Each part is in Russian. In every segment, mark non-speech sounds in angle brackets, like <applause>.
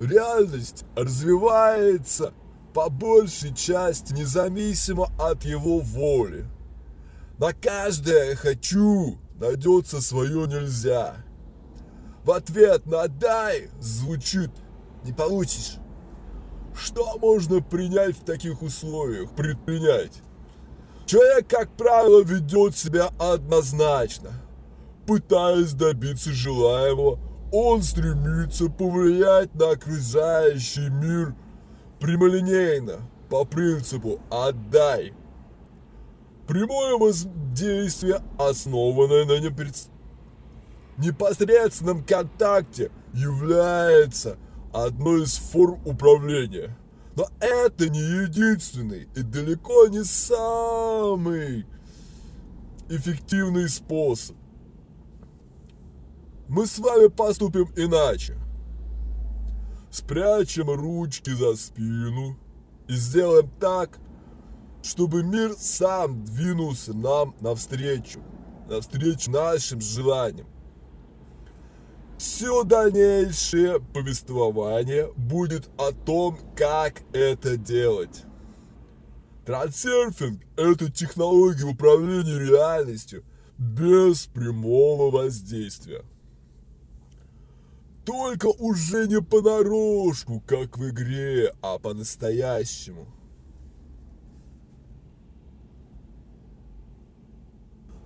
реальность развивается по большей части независимо от его воли. На каждое «хочу» найдется свое «нельзя». В ответ на «дай» звучит «не получишь». Что можно принять в таких условиях, предпринять? Человек, как правило, ведет себя однозначно. Пытаясь добиться желаемого, он стремится повлиять на окружающий мир прямолинейно, по принципу «отдай». Прямое воздействие, основанное на непосредственном контакте, является одной из форм управления. Но это не единственный и далеко не самый эффективный способ. Мы с вами поступим иначе. Спрячем ручки за спину и сделаем так, чтобы мир сам двинулся нам навстречу, навстречу нашим желаниям. Все дальнейшее повествование будет о том, как это делать. Трансерфинг – это технология управления реальностью без прямого воздействия. Только уже не понарошку, как в игре, а по-настоящему.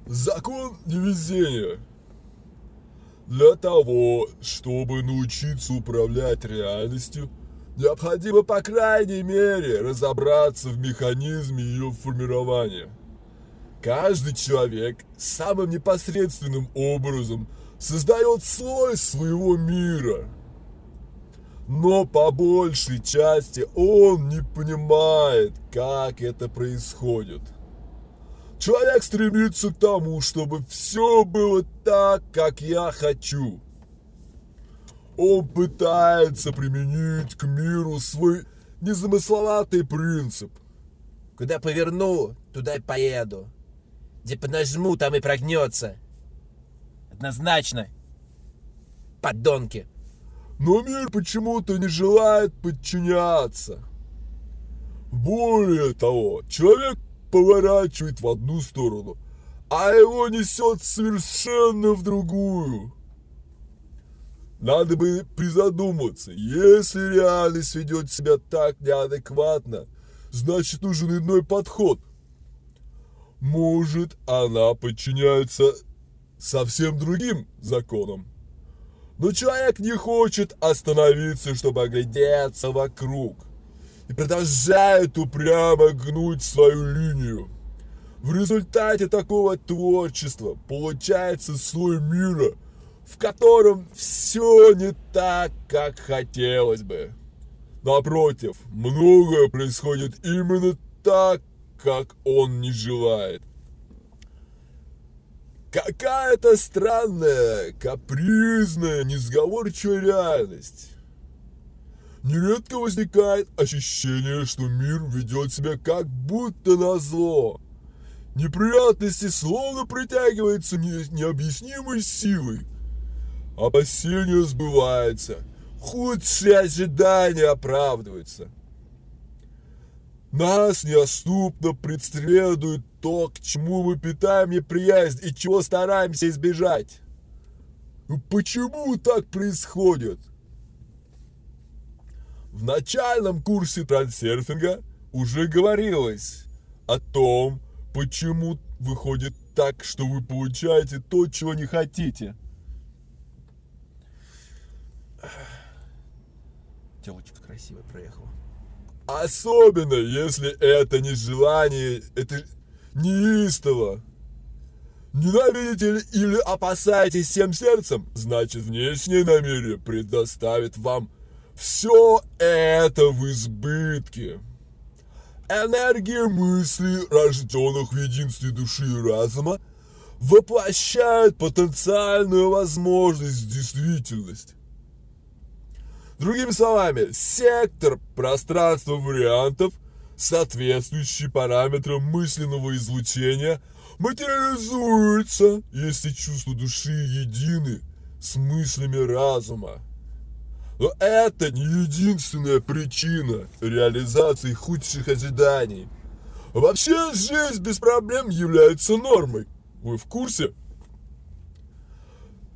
Закон невезения – для того, чтобы научиться управлять реальностью, необходимо по крайней мере разобраться в механизме ее формирования. Каждый человек самым непосредственным образом создает слой своего мира. Но по большей части он не понимает, как это происходит – Человек стремится к тому, чтобы все было так, как я хочу. Он пытается применить к миру свой незамысловатый принцип. Куда поверну, туда и поеду. Где поднажму, там и прогнется. Однозначно. Подонки. Но мир почему-то не желает подчиняться. Более того, человек поворачивает в одну сторону, а его несет совершенно в другую. Надо бы призадуматься, если реальность ведет себя так неадекватно, значит нужен иной подход. Может, она подчиняется совсем другим законам. Но человек не хочет остановиться, чтобы оглядеться вокруг и продолжают упрямо гнуть свою линию. В результате такого творчества получается слой мира, в котором все не так, как хотелось бы. Напротив, многое происходит именно так, как он не желает. Какая-то странная, капризная, несговорчивая реальность нередко возникает ощущение, что мир ведет себя как будто на зло. Неприятности словно притягиваются необъяснимой силой. Опасения сбываются, худшие ожидания оправдываются. Нас неоступно преследует то, к чему мы питаем неприязнь и чего стараемся избежать. Почему так происходит? В начальном курсе трансерфинга уже говорилось о том, почему выходит так, что вы получаете то, чего не хотите. Телочка красивая проехала. Особенно, если это не желание, это неистово. Ненавидите или опасаетесь всем сердцем, значит внешнее намерение предоставит вам все это в избытке. Энергия мысли, рожденных в единстве души и разума, воплощает потенциальную возможность в действительность. Другими словами, сектор пространства вариантов, соответствующий параметрам мысленного излучения, материализуется, если чувства души едины с мыслями разума. Но это не единственная причина реализации худших ожиданий. Вообще жизнь без проблем является нормой. Вы в курсе?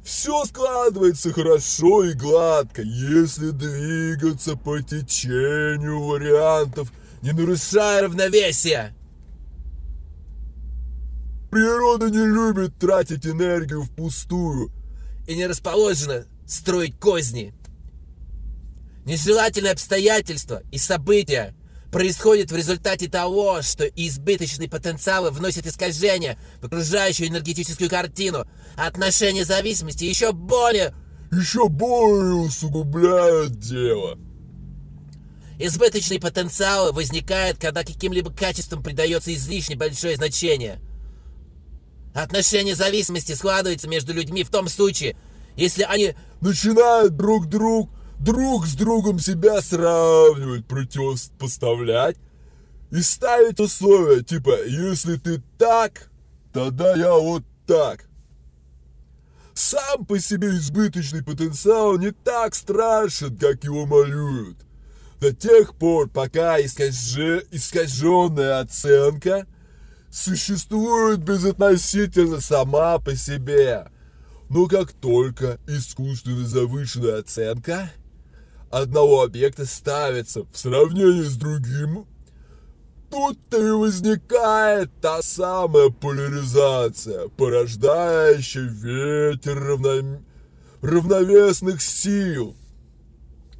Все складывается хорошо и гладко, если двигаться по течению вариантов, не нарушая равновесия. Природа не любит тратить энергию впустую. И не расположена строить козни. Нежелательные обстоятельства и события происходят в результате того, что избыточные потенциалы вносят искажения в окружающую энергетическую картину, а отношения зависимости еще более... Еще более усугубляют дело. Избыточные потенциалы возникают, когда каким-либо качествам придается излишне большое значение. Отношения зависимости складываются между людьми в том случае, если они начинают друг друг друг с другом себя сравнивать, противопоставлять и ставить условия, типа, если ты так, тогда я вот так. Сам по себе избыточный потенциал не так страшен, как его малюют. До тех пор, пока искаже, искаженная оценка существует безотносительно сама по себе. Но как только искусственно завышенная оценка – одного объекта ставится в сравнении с другим, тут-то и возникает та самая поляризация, порождающая ветер равно... равновесных сил.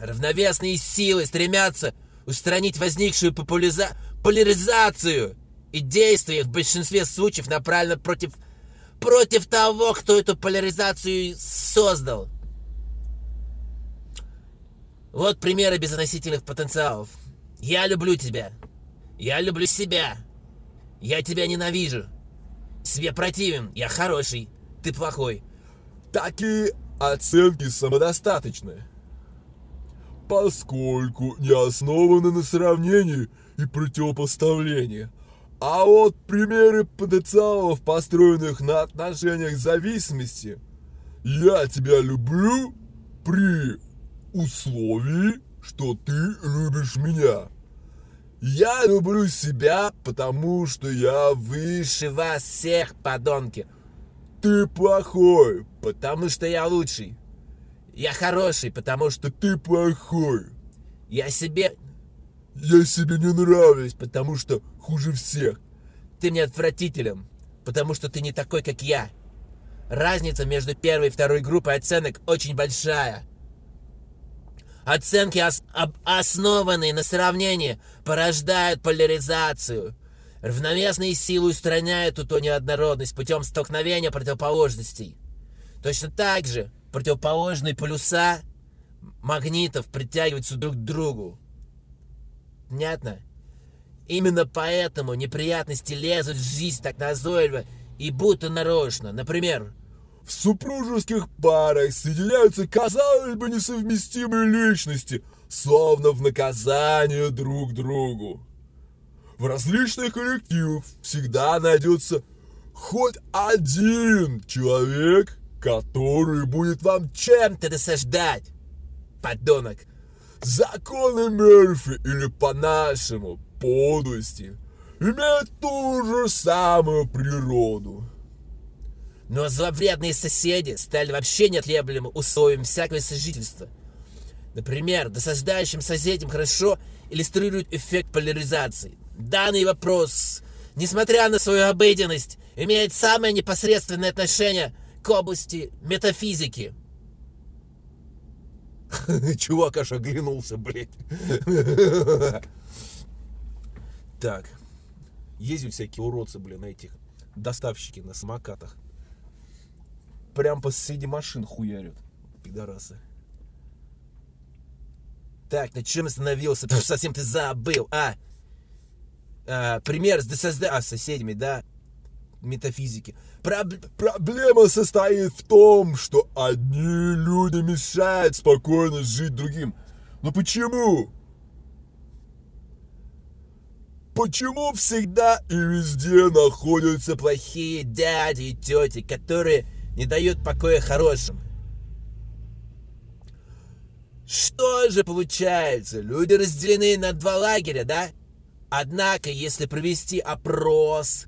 Равновесные силы стремятся устранить возникшую популяриза... поляризацию, и действия в большинстве случаев направлены против против того, кто эту поляризацию создал. Вот примеры безотносительных потенциалов. Я люблю тебя. Я люблю себя. Я тебя ненавижу. Себе противен. Я хороший. Ты плохой. Такие оценки самодостаточны. Поскольку не основаны на сравнении и противопоставлении. А вот примеры потенциалов, построенных на отношениях зависимости, я тебя люблю при условии, что ты любишь меня. Я люблю себя, потому что я выше вас всех, подонки. Ты плохой, потому что я лучший. Я хороший, потому что ты плохой. Я себе... Я себе не нравлюсь, потому что хуже всех. Ты мне отвратителен, потому что ты не такой, как я. Разница между первой и второй группой оценок очень большая. Оценки, ос основанные на сравнении, порождают поляризацию. Равновесные силы устраняют эту неоднородность путем столкновения противоположностей. Точно так же противоположные полюса магнитов притягиваются друг к другу. Понятно? Именно поэтому неприятности лезут в жизнь так назойливо и будто нарочно. Например, в супружеских парах соединяются, казалось бы, несовместимые личности, словно в наказание друг другу. В различных коллективах всегда найдется хоть один человек, который будет вам чем-то досаждать. Подонок. Законы Мерфи или по-нашему подлости имеют ту же самую природу. Но зловредные соседи стали вообще неотъемлемым условием всякого сожительства. Например, досаждающим соседям хорошо иллюстрирует эффект поляризации. Данный вопрос, несмотря на свою обыденность, имеет самое непосредственное отношение к области метафизики. <laughs> Чувак аж оглянулся, блядь. Так. Ездят всякие уродцы, блин, этих доставщики на самокатах. Прям посреди машин хуярят. Пидорасы. Так, на чем остановился? Что совсем ты забыл, а? а пример с ДССД, а, с соседями, да? Метафизики. Проб... Проблема состоит в том, что одни люди мешают спокойно жить другим. Но почему? Почему всегда и везде находятся плохие дяди и тети, которые не дают покоя хорошим. Что же получается? Люди разделены на два лагеря, да? Однако, если провести опрос,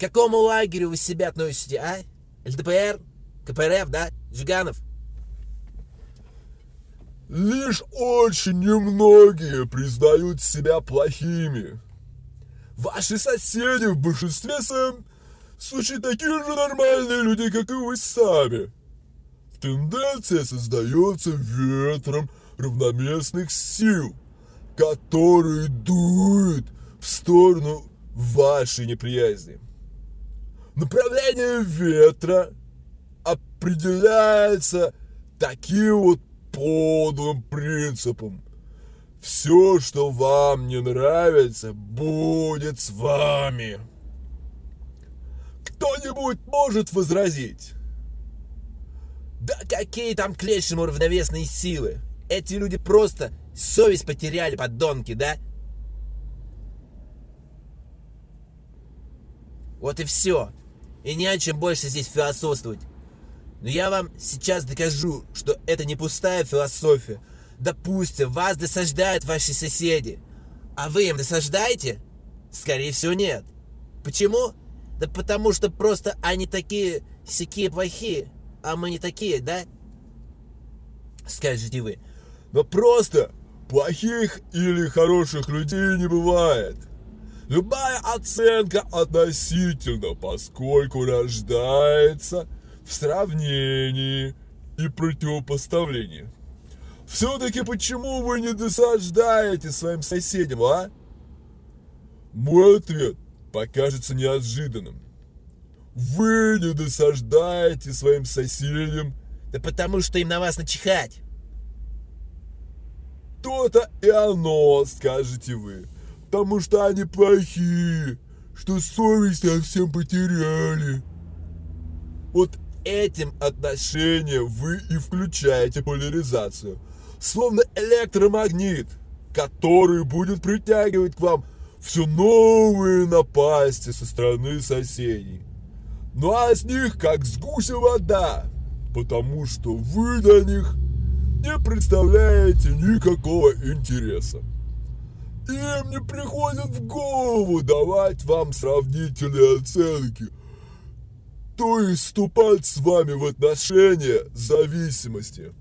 какому лагерю вы себя относите, а? ЛДПР? КПРФ, да? Жиганов? Лишь очень немногие признают себя плохими. Ваши соседи в большинстве своем случае такие же нормальные люди, как и вы сами. Тенденция создается ветром равноместных сил, который дует в сторону вашей неприязни. Направление ветра определяется таким вот подлым принципом. Все, что вам не нравится, будет с вами. Кто-нибудь может возразить? Да какие там к лешему равновесные силы? Эти люди просто совесть потеряли, подонки, да? Вот и все. И не о чем больше здесь философствовать. Но я вам сейчас докажу, что это не пустая философия. Допустим, вас досаждают ваши соседи. А вы им досаждаете? Скорее всего, нет. Почему? Да потому что просто они такие всякие плохие, а мы не такие, да? Скажете вы. Но просто плохих или хороших людей не бывает. Любая оценка относительно, поскольку рождается в сравнении и противопоставлении. Все-таки почему вы не досаждаете своим соседям, а? Мой ответ покажется неожиданным. Вы не досаждаете своим соседям. Да потому что им на вас начихать. То-то и оно, скажете вы. Потому что они плохие, что совесть совсем потеряли. Вот этим отношением вы и включаете поляризацию. Словно электромагнит, который будет притягивать к вам все новые напасти со стороны соседей. Ну а с них как с гуся вода, потому что вы до них не представляете никакого интереса. Им не приходит в голову давать вам сравнительные оценки – то есть вступать с вами в отношения зависимости.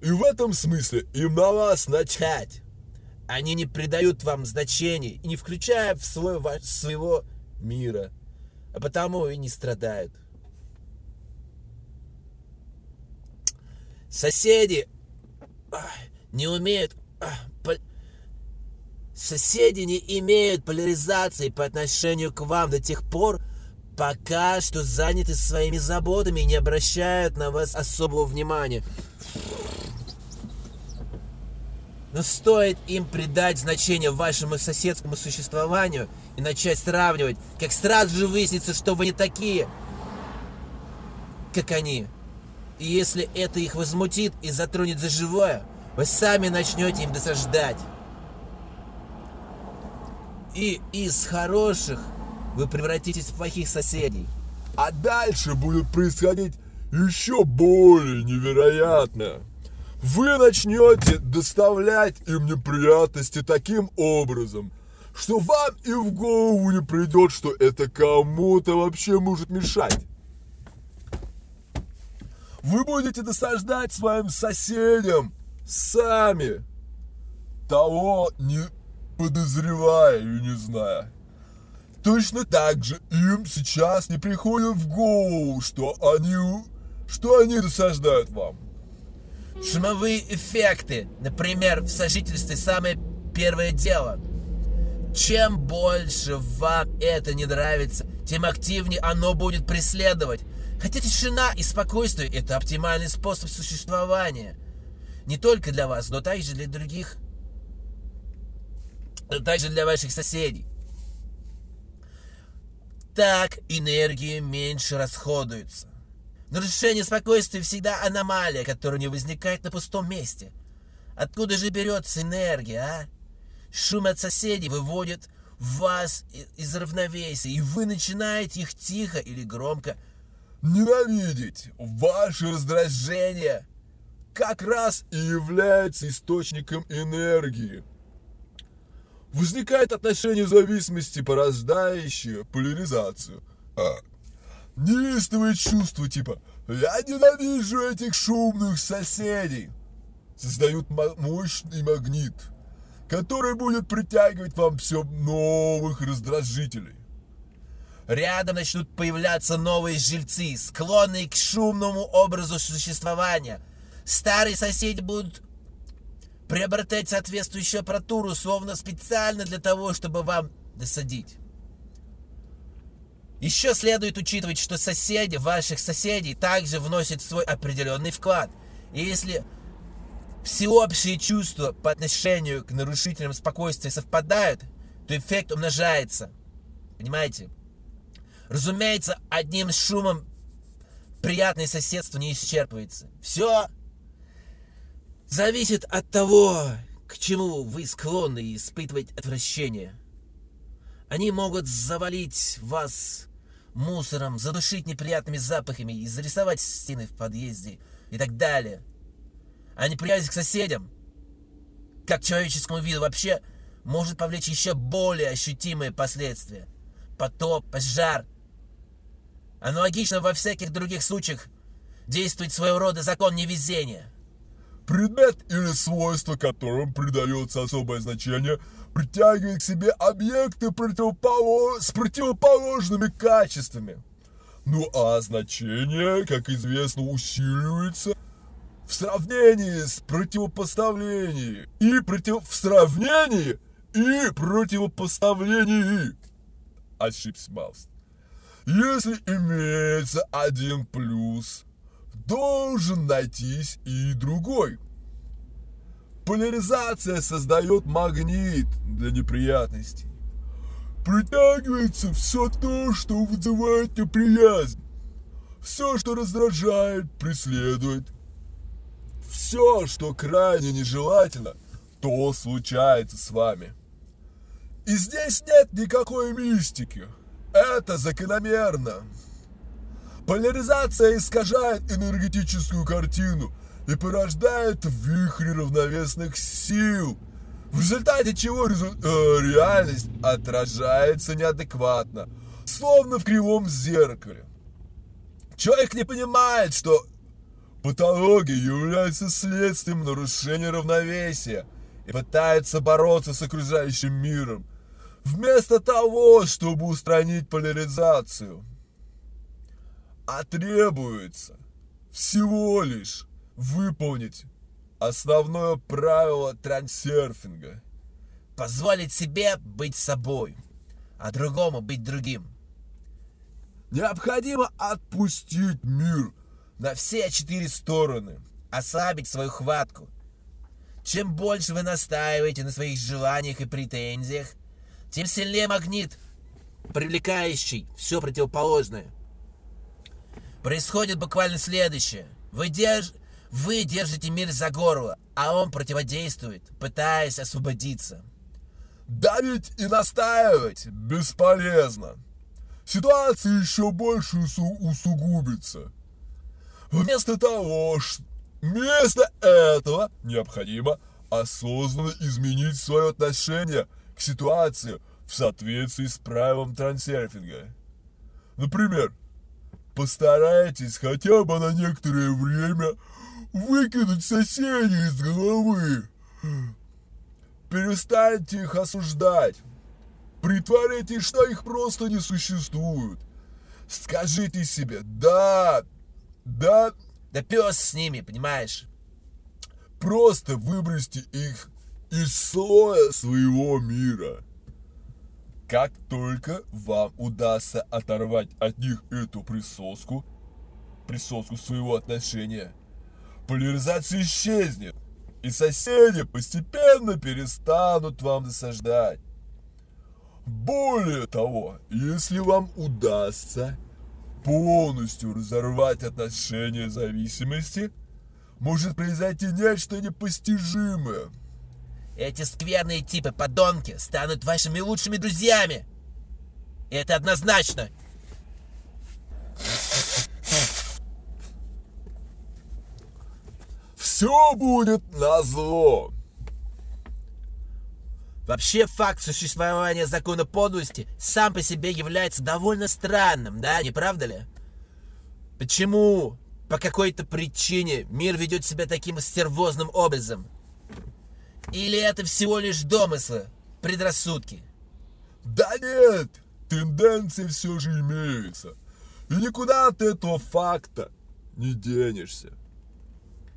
И в этом смысле им на вас начать. Они не придают вам значений и не включая в свой, своего мира, а потому и не страдают. Соседи не умеют... Соседи не имеют поляризации по отношению к вам до тех пор, пока что заняты своими заботами и не обращают на вас особого внимания. Но стоит им придать значение вашему соседскому существованию и начать сравнивать, как сразу же выяснится, что вы не такие, как они. И если это их возмутит и затронет за живое, вы сами начнете им досаждать. И из хороших вы превратитесь в плохих соседей. А дальше будет происходить еще более невероятное. Вы начнете доставлять им неприятности таким образом, что вам и в голову не придет, что это кому-то вообще может мешать. Вы будете досаждать своим соседям сами, того не подозревая и не зная. Точно так же им сейчас не приходит в голову, что они, что они досаждают вам. Шумовые эффекты, например, в сожительстве самое первое дело. Чем больше вам это не нравится, тем активнее оно будет преследовать. Хотя тишина и спокойствие – это оптимальный способ существования. Не только для вас, но также для других. Также для ваших соседей. Так энергия меньше расходуется. Нарушение спокойствия всегда аномалия, которая не возникает на пустом месте. Откуда же берется энергия, а? Шум от соседей выводит вас из равновесия, и вы начинаете их тихо или громко ненавидеть. Ваше раздражение как раз и является источником энергии. Возникает отношение зависимости, порождающее поляризацию. А, неистовые чувства типа «я ненавижу этих шумных соседей» создают мощный магнит, который будет притягивать вам все новых раздражителей. Рядом начнут появляться новые жильцы, склонные к шумному образу существования. Старые соседи будут приобретать соответствующую аппаратуру, словно специально для того, чтобы вам досадить. Еще следует учитывать, что соседи ваших соседей также вносят свой определенный вклад. И если всеобщие чувства по отношению к нарушителям спокойствия совпадают, то эффект умножается. Понимаете? Разумеется, одним шумом приятное соседство не исчерпывается. Все зависит от того, к чему вы склонны испытывать отвращение. Они могут завалить вас мусором, задушить неприятными запахами и зарисовать стены в подъезде и так далее. А неприязнь к соседям, как человеческому виду вообще, может повлечь еще более ощутимые последствия. Потоп, пожар, Аналогично во всяких других случаях действует своего рода закон невезения. Предмет или свойство, которым придается особое значение, притягивает к себе объекты противополож... с противоположными качествами. Ну а значение, как известно, усиливается в сравнении с противопоставлением и против... в сравнении и противопоставлении. Ошибся Маус. Если имеется один плюс, должен найтись и другой. Поляризация создает магнит для неприятностей. Притягивается все то, что вызывает неприязнь. Все, что раздражает, преследует. Все, что крайне нежелательно, то случается с вами. И здесь нет никакой мистики. Это закономерно. Поляризация искажает энергетическую картину и порождает вихри равновесных сил, в результате чего резу... э, реальность отражается неадекватно, словно в кривом зеркале. Человек не понимает, что патология является следствием нарушения равновесия и пытается бороться с окружающим миром, вместо того, чтобы устранить поляризацию. А требуется всего лишь выполнить основное правило трансерфинга. Позволить себе быть собой, а другому быть другим. Необходимо отпустить мир на все четыре стороны, ослабить свою хватку. Чем больше вы настаиваете на своих желаниях и претензиях, тем сильнее магнит, привлекающий все противоположное. Происходит буквально следующее. Вы, держ... Вы держите мир за горло, а он противодействует, пытаясь освободиться. Давить и настаивать бесполезно. Ситуация еще больше усу усугубится. Вместо того, что... Вместо этого необходимо осознанно изменить свое отношение к ситуации в соответствии с правилом трансерфинга. Например, постарайтесь хотя бы на некоторое время выкинуть соседей из головы. Перестаньте их осуждать. Притворитесь, что их просто не существует. Скажите себе, да, да... Да пес с ними, понимаешь? Просто выбросьте их из слоя своего мира. Как только вам удастся оторвать от них эту присоску, присоску своего отношения, поляризация исчезнет, и соседи постепенно перестанут вам досаждать. Более того, если вам удастся полностью разорвать отношения зависимости, может произойти нечто непостижимое – эти скверные типы подонки станут вашими лучшими друзьями. Это однозначно. Все будет назло. Вообще факт существования закона подлости сам по себе является довольно странным, да, не правда ли? Почему по какой-то причине мир ведет себя таким стервозным образом? Или это всего лишь домыслы, предрассудки? Да нет, тенденции все же имеются. И никуда от этого факта не денешься.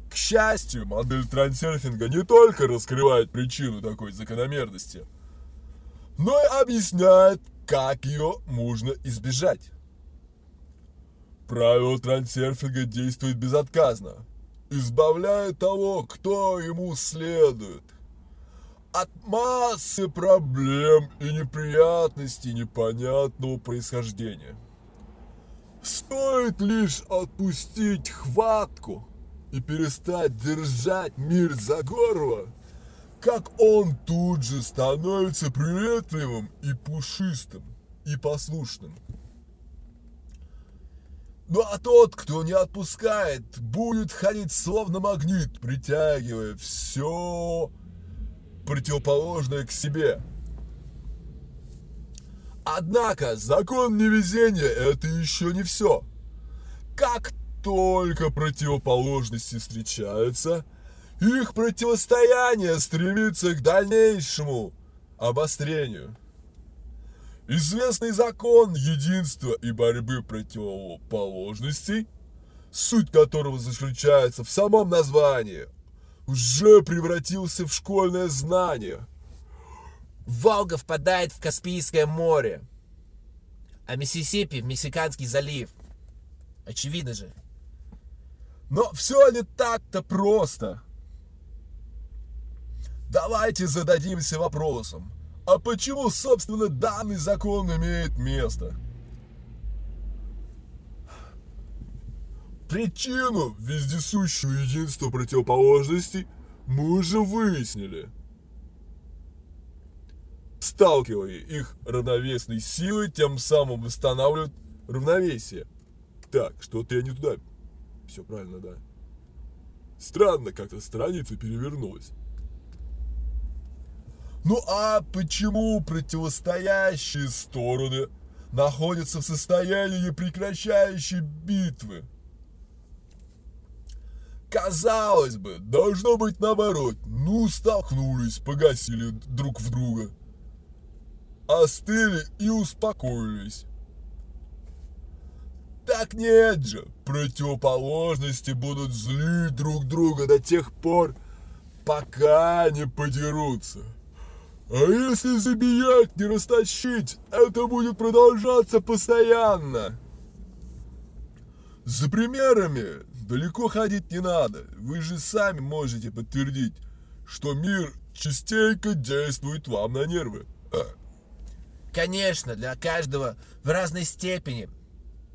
К счастью, модель трансерфинга не только раскрывает причину такой закономерности, но и объясняет, как ее можно избежать. Правило трансерфинга действует безотказно, избавляя того, кто ему следует, от массы проблем и неприятностей непонятного происхождения. Стоит лишь отпустить хватку и перестать держать мир за горло, как он тут же становится приветливым и пушистым, и послушным. Ну а тот, кто не отпускает, будет ходить словно магнит, притягивая все противоположное к себе. Однако закон невезения это еще не все. Как только противоположности встречаются, их противостояние стремится к дальнейшему обострению. Известный закон единства и борьбы противоположностей, суть которого заключается в самом названии, уже превратился в школьное знание. Волга впадает в Каспийское море, а Миссисипи в Мексиканский залив. Очевидно же. Но все не так-то просто. Давайте зададимся вопросом, а почему, собственно, данный закон имеет место? Причину вездесущего единства противоположностей мы уже выяснили. Сталкивая их равновесной силой, тем самым восстанавливают равновесие. Так, что-то я не туда. Все правильно, да. Странно, как-то страница перевернулась. Ну а почему противостоящие стороны находятся в состоянии непрекращающей битвы? Казалось бы, должно быть наоборот. Ну, столкнулись, погасили друг в друга. Остыли и успокоились. Так нет же, противоположности будут злить друг друга до тех пор, пока не подерутся. А если забиять, не растащить, это будет продолжаться постоянно. За примерами далеко ходить не надо. Вы же сами можете подтвердить, что мир частенько действует вам на нервы. А. Конечно, для каждого в разной степени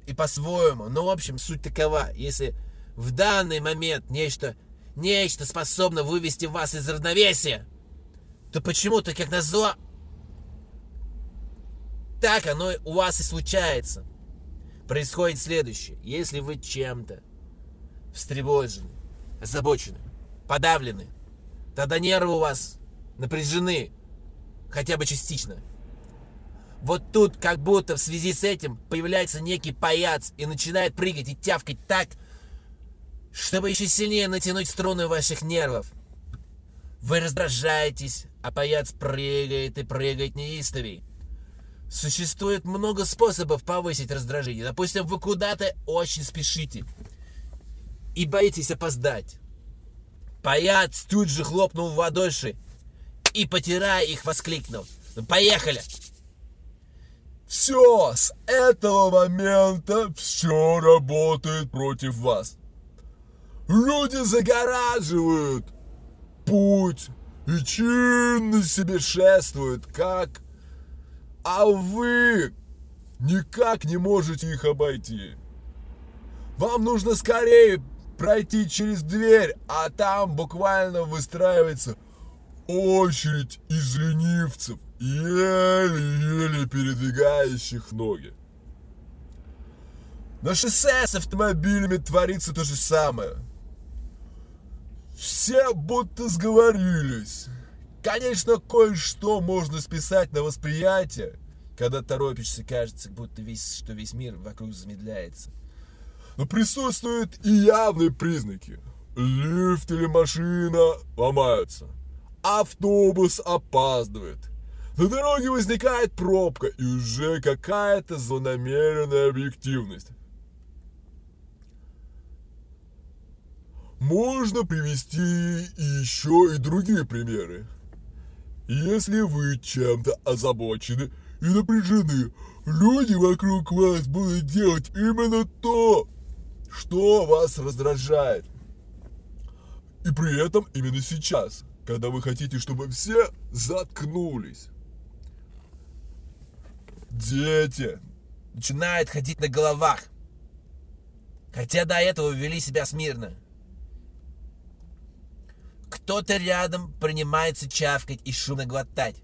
и по-своему. Но, в общем, суть такова. Если в данный момент нечто, нечто способно вывести вас из равновесия, то почему-то, как назло, так оно у вас и случается. Происходит следующее. Если вы чем-то встревожены, озабочены, подавлены, тогда нервы у вас напряжены, хотя бы частично. Вот тут, как будто в связи с этим, появляется некий паяц и начинает прыгать и тявкать так, чтобы еще сильнее натянуть струны ваших нервов. Вы раздражаетесь, а паяц прыгает и прыгает неистовей. Существует много способов повысить раздражение. Допустим, вы куда-то очень спешите и боитесь опоздать. Паяц тут же хлопнул в ладоши и, потирая их, воскликнул. «Ну, поехали! Все, с этого момента все работает против вас. Люди загораживают путь и чинно себе шествуют, как... А вы никак не можете их обойти. Вам нужно скорее пройти через дверь, а там буквально выстраивается очередь из ленивцев, еле-еле передвигающих ноги. На шоссе с автомобилями творится то же самое – Все будто сговорились. Конечно, кое-что можно списать на восприятие, когда торопишься, кажется, будто весь, что весь мир вокруг замедляется. Но присутствуют и явные признаки. Лифт или машина ломаются. Автобус опаздывает. На дороге возникает пробка и уже какая-то злонамеренная объективность. Можно привести еще и другие примеры. Если вы чем-то озабочены и напряжены, люди вокруг вас будут делать именно то, что вас раздражает. И при этом именно сейчас, когда вы хотите, чтобы все заткнулись. Дети начинают ходить на головах, хотя до этого вели себя смирно. Кто-то рядом принимается чавкать и шумно глотать.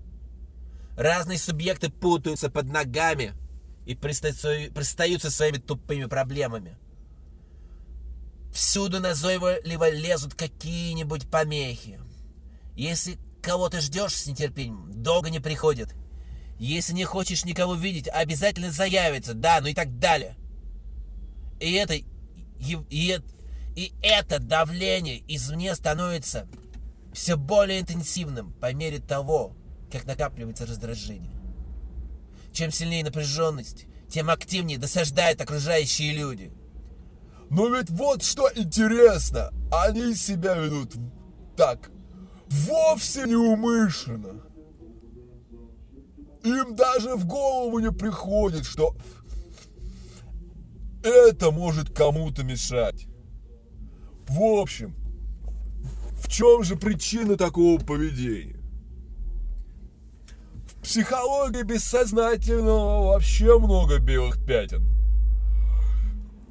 Разные субъекты путаются под ногами и пристаются своими тупыми проблемами. Всюду назойливо лезут какие-нибудь помехи. Если кого ты ждешь с нетерпением, долго не приходит. Если не хочешь никого видеть, обязательно заявится, да, ну и так далее. И это, и, и, и это давление извне становится все более интенсивным по мере того, как накапливается раздражение. Чем сильнее напряженность, тем активнее досаждают окружающие люди. Но ведь вот что интересно, они себя ведут так, вовсе неумышленно. Им даже в голову не приходит, что это может кому-то мешать. В общем, в чем же причина такого поведения? В психологии бессознательного вообще много белых пятен.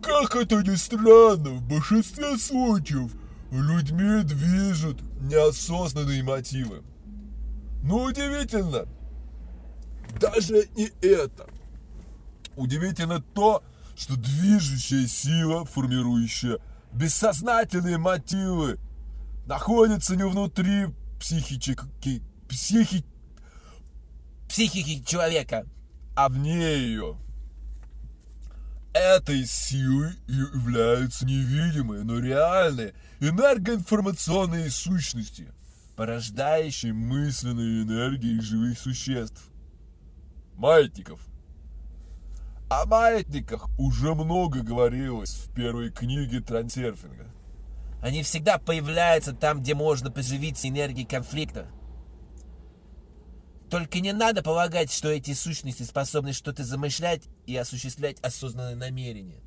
Как это ни странно, в большинстве случаев людьми движут неосознанные мотивы. Но удивительно, даже не это. Удивительно то, что движущая сила, формирующая бессознательные мотивы, находится не внутри психики, психи, психики человека, а вне ее. Этой силой являются невидимые, но реальные энергоинформационные сущности, порождающие мысленные энергии живых существ маятников. О маятниках уже много говорилось в первой книге трансерфинга. Они всегда появляются там, где можно поживиться энергией конфликта. Только не надо полагать, что эти сущности способны что-то замышлять и осуществлять осознанные намерения.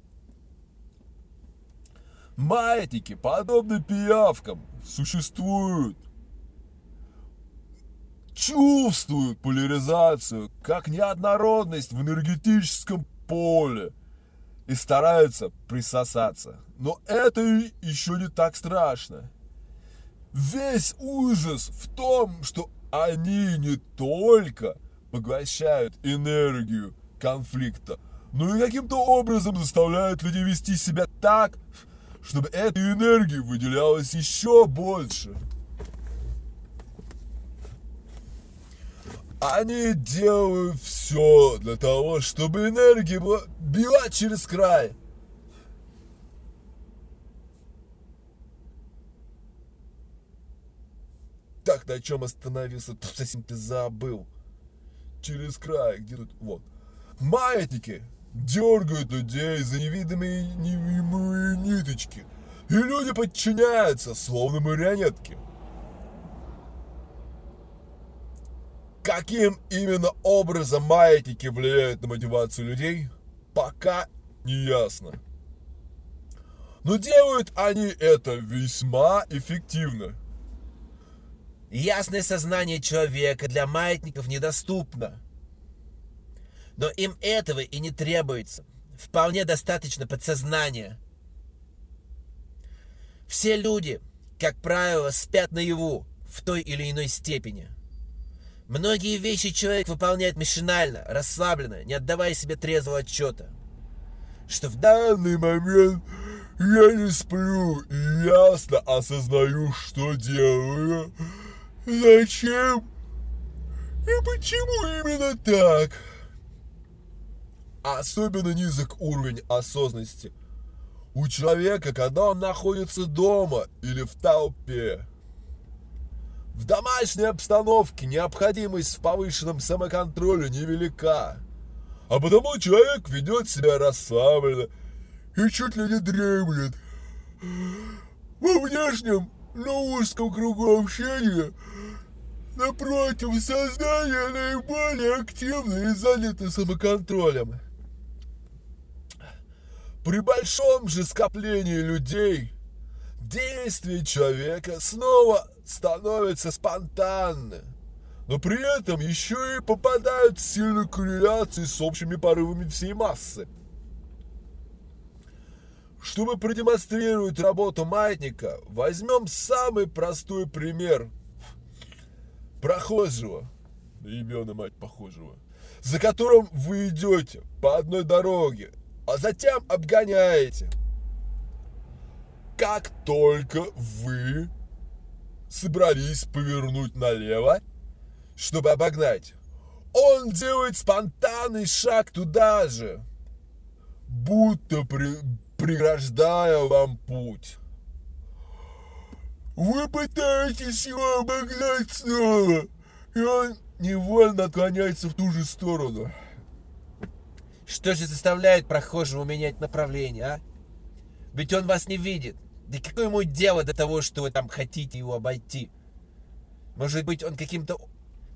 Маятники, подобно пиявкам, существуют чувствуют поляризацию как неоднородность в энергетическом поле и стараются присосаться. Но это еще не так страшно. Весь ужас в том, что они не только поглощают энергию конфликта, но и каким-то образом заставляют людей вести себя так, чтобы этой энергии выделялось еще больше. Они делают все для того, чтобы энергия была, била через край. Так, на чем остановился? Тут совсем ты забыл. Через край, где тут, вот. Маятники дергают людей за невидимые невидимые ниточки. И люди подчиняются, словно марионетки. Каким именно образом маятники влияют на мотивацию людей, пока не ясно. Но делают они это весьма эффективно. Ясное сознание человека для маятников недоступно. Но им этого и не требуется. Вполне достаточно подсознания. Все люди, как правило, спят наяву в той или иной степени – Многие вещи человек выполняет машинально, расслабленно, не отдавая себе трезвого отчета. Что в данный момент Я не сплю и ясно осознаю, что делаю, зачем и почему именно так. Особенно низок уровень осознанности у человека, когда он находится дома или в толпе. В домашней обстановке необходимость в повышенном самоконтроле невелика, а потому человек ведет себя расслабленно и чуть ли не дремлет. Во внешнем, но узком кругу общения, напротив, сознание наиболее активно и занято самоконтролем. При большом же скоплении людей действия человека снова становятся спонтанны, но при этом еще и попадают в сильную корреляцию с общими порывами всей массы. Чтобы продемонстрировать работу маятника, возьмем самый простой пример прохожего, ебеная мать похожего, за которым вы идете по одной дороге, а затем обгоняете. Как только вы собрались повернуть налево, чтобы обогнать, он делает спонтанный шаг туда же, будто преграждая вам путь. Вы пытаетесь его обогнать снова, и он невольно отклоняется в ту же сторону. Что же заставляет прохожего менять направление, а? Ведь он вас не видит. Да какое ему дело до того, что вы там хотите его обойти? Может быть, он каким-то...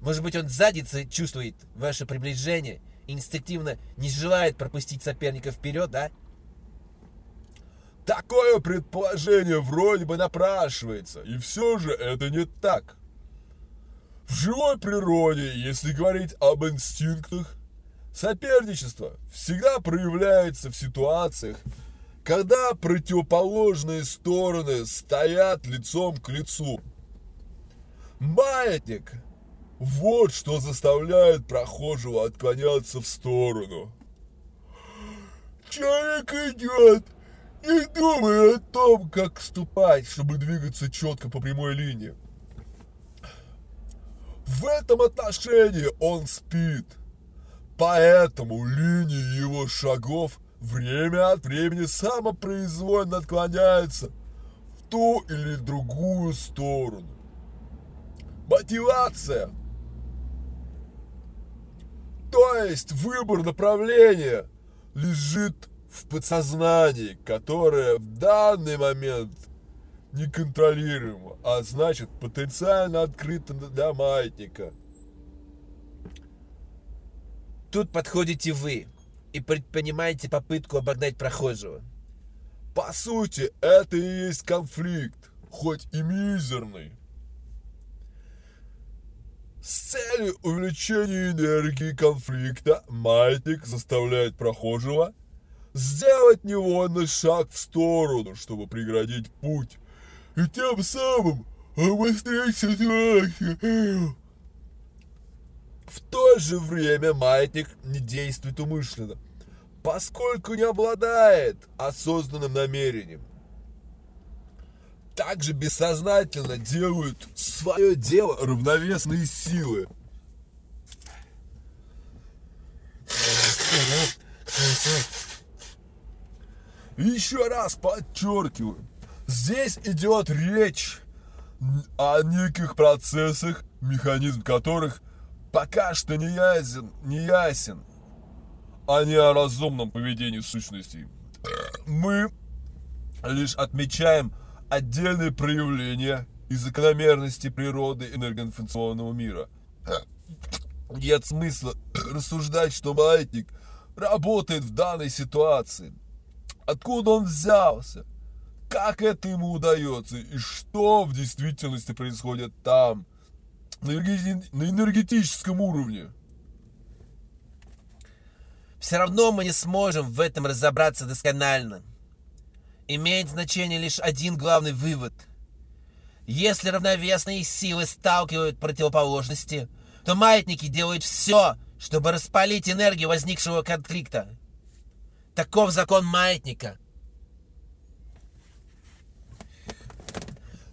Может быть, он сзади чувствует ваше приближение и инстинктивно не желает пропустить соперника вперед, да? Такое предположение вроде бы напрашивается, и все же это не так. В живой природе, если говорить об инстинктах, соперничество всегда проявляется в ситуациях, когда противоположные стороны стоят лицом к лицу. Маятник – вот что заставляет прохожего отклоняться в сторону. Человек идет, не думая о том, как ступать, чтобы двигаться четко по прямой линии. В этом отношении он спит. Поэтому линии его шагов время от времени самопроизвольно отклоняются в ту или другую сторону. Мотивация. То есть выбор направления лежит в подсознании, которое в данный момент неконтролируемо, а значит потенциально открыто для маятника. Тут подходите вы и предпринимаете попытку обогнать прохожего. По сути, это и есть конфликт, хоть и мизерный. С целью увеличения энергии конфликта маятник заставляет прохожего сделать невольный шаг в сторону, чтобы преградить путь, и тем самым обострить ситуацию. В то же время маятник не действует умышленно, поскольку не обладает осознанным намерением. Также бессознательно делают свое дело равновесные силы. Еще раз подчеркиваю, здесь идет речь о неких процессах, механизм которых пока что не ясен, не ясен, а не о разумном поведении сущностей. Мы лишь отмечаем отдельные проявления и закономерности природы энергоинформационного мира. Нет смысла рассуждать, что маятник работает в данной ситуации. Откуда он взялся? Как это ему удается? И что в действительности происходит там, на, энергетическом уровне? Все равно мы не сможем в этом разобраться досконально. Имеет значение лишь один главный вывод. Если равновесные силы сталкивают противоположности, то маятники делают все, чтобы распалить энергию возникшего конфликта. Таков закон маятника.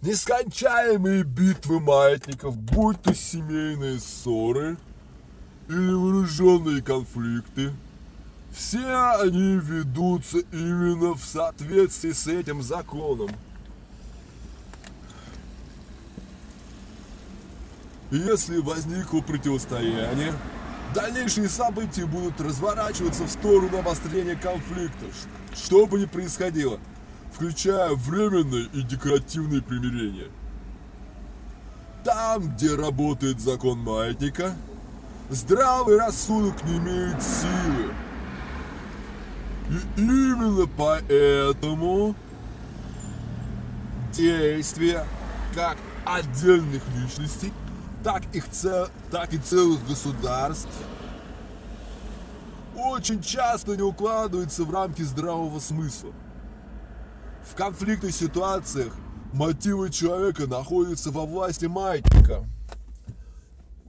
Нескончаемые битвы маятников, будь то семейные ссоры или вооруженные конфликты, все они ведутся именно в соответствии с этим законом. Если возникло противостояние, дальнейшие события будут разворачиваться в сторону обострения конфликта, что бы ни происходило, включая временное и декоративное примирение. Там, где работает закон маятника, здравый рассудок не имеет силы. И именно поэтому действия как отдельных личностей – так, их цел, так и целых государств очень часто не укладывается в рамки здравого смысла. В конфликтных ситуациях мотивы человека находятся во власти маятника.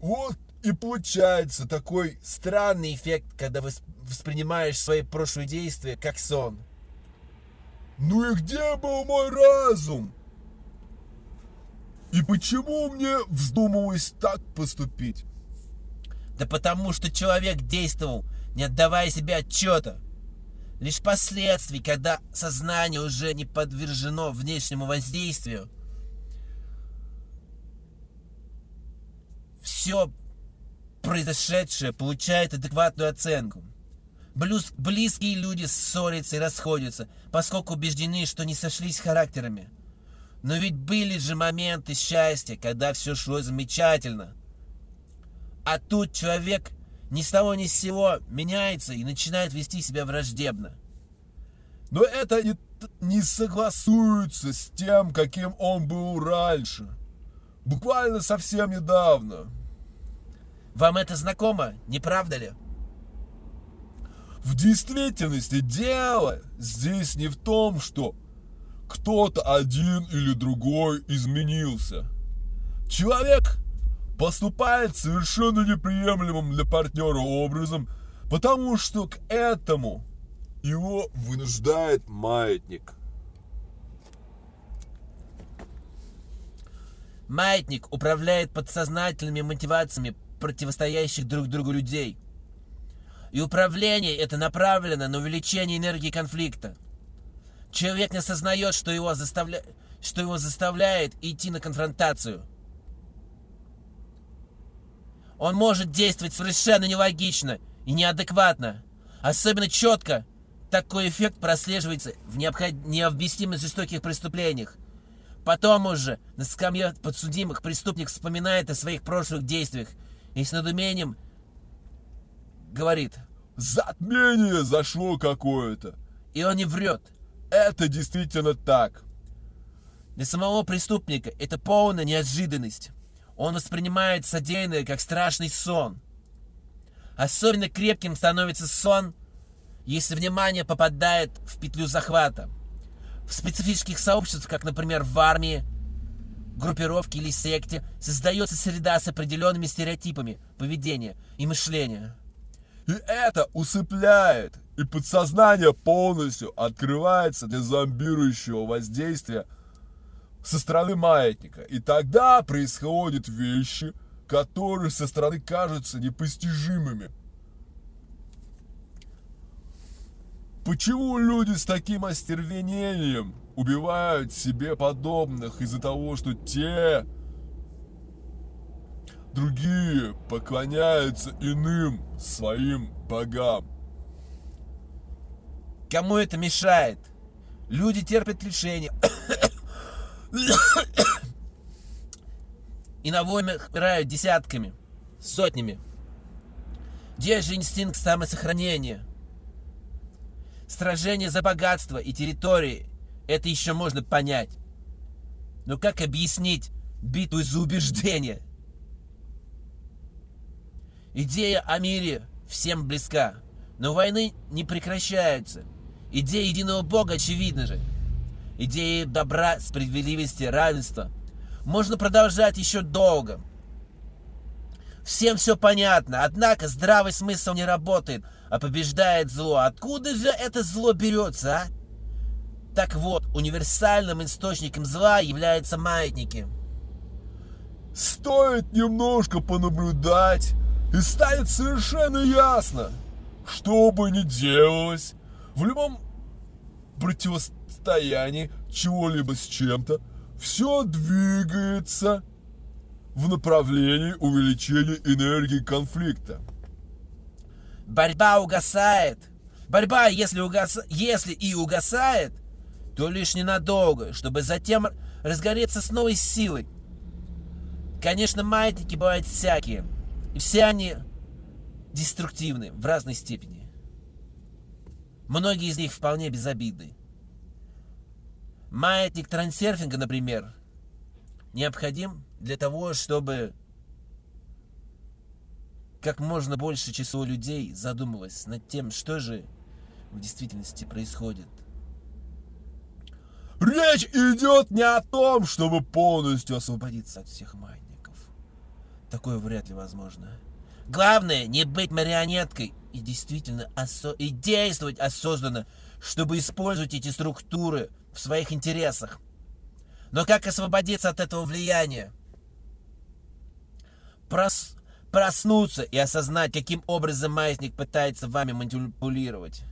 Вот и получается такой странный эффект, когда воспринимаешь свои прошлые действия как сон. Ну и где был мой разум? И почему мне вздумалось так поступить? Да потому что человек действовал, не отдавая себе отчета. Лишь впоследствии, когда сознание уже не подвержено внешнему воздействию, все произошедшее получает адекватную оценку. Блюз, близкие люди ссорятся и расходятся, поскольку убеждены, что не сошлись характерами – но ведь были же моменты счастья, когда все шло замечательно. А тут человек ни с того ни с сего меняется и начинает вести себя враждебно. Но это не, не согласуется с тем, каким он был раньше. Буквально совсем недавно. Вам это знакомо, не правда ли? В действительности дело здесь не в том, что кто-то один или другой изменился. Человек поступает совершенно неприемлемым для партнера образом, потому что к этому его вынуждает маятник. Маятник управляет подсознательными мотивациями противостоящих друг другу людей. И управление это направлено на увеличение энергии конфликта. Человек не осознает, что его, заставля... что его заставляет идти на конфронтацию. Он может действовать совершенно нелогично и неадекватно. Особенно четко такой эффект прослеживается в необход... необъяснимых жестоких преступлениях. Потом уже на скамье подсудимых преступник вспоминает о своих прошлых действиях и с надумением говорит «Затмение зашло какое-то!» И он не врет. Это действительно так. Для самого преступника это полная неожиданность. Он воспринимает содеянное как страшный сон. Особенно крепким становится сон, если внимание попадает в петлю захвата. В специфических сообществах, как, например, в армии, группировке или секте, создается среда с определенными стереотипами поведения и мышления. И это усыпляет, и подсознание полностью открывается для зомбирующего воздействия со стороны маятника. И тогда происходят вещи, которые со стороны кажутся непостижимыми. Почему люди с таким остервенением убивают себе подобных из-за того, что те другие поклоняются иным своим богам? Кому это мешает? Люди терпят лишения. И на войнах умирают десятками, сотнями. Где же инстинкт самосохранения? Сражение за богатство и территории – это еще можно понять. Но как объяснить битву за убеждение? Идея о мире всем близка, но войны не прекращаются – Идея единого Бога очевидна же. Идеи добра, справедливости, равенства. Можно продолжать еще долго. Всем все понятно, однако здравый смысл не работает, а побеждает зло. Откуда же это зло берется, а? Так вот, универсальным источником зла являются маятники. Стоит немножко понаблюдать, и станет совершенно ясно, что бы ни делалось, в любом противостоянии чего-либо с чем-то, все двигается в направлении увеличения энергии конфликта. Борьба угасает. Борьба, если, угас... если и угасает, то лишь ненадолго, чтобы затем разгореться с новой силой. Конечно, маятники бывают всякие. И все они деструктивны в разной степени. Многие из них вполне безобидны. Маятник трансерфинга, например, необходим для того, чтобы как можно больше число людей задумалось над тем, что же в действительности происходит. Речь идет не о том, чтобы полностью освободиться от всех маятников. Такое вряд ли возможно. Главное не быть марионеткой и действительно осо... и действовать осознанно, чтобы использовать эти структуры в своих интересах. Но как освободиться от этого влияния? Прос... Проснуться и осознать, каким образом маятник пытается вами манипулировать.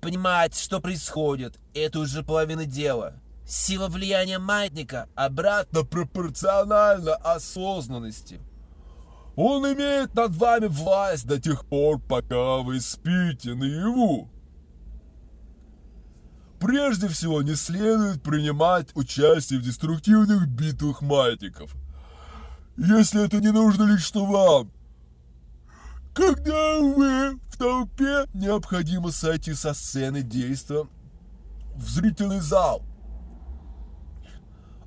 Понимать, что происходит, это уже половина дела. Сила влияния маятника обратно пропорциональна осознанности. Он имеет над вами власть до тех пор, пока вы спите наяву. Прежде всего, не следует принимать участие в деструктивных битвах маятников, если это не нужно лично вам. Когда вы в толпе, необходимо сойти со сцены действия в зрительный зал,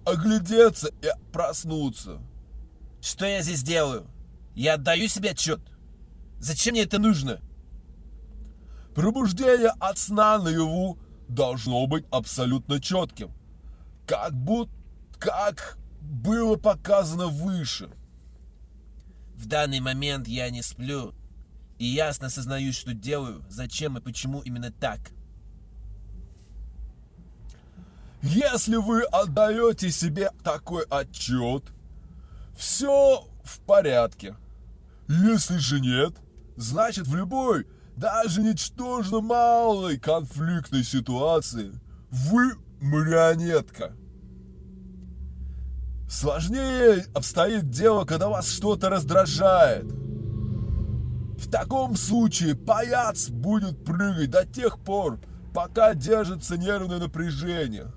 оглядеться и проснуться. Что я здесь делаю? Я отдаю себе отчет. Зачем мне это нужно? Пробуждение от сна наяву должно быть абсолютно четким. Как будто, как было показано выше. В данный момент я не сплю и ясно сознаю, что делаю, зачем и почему именно так. Если вы отдаете себе такой отчет, все в порядке. Если же нет, значит в любой, даже ничтожно малой конфликтной ситуации вы марионетка. Сложнее обстоит дело, когда вас что-то раздражает. В таком случае паяц будет прыгать до тех пор, пока держится нервное напряжение.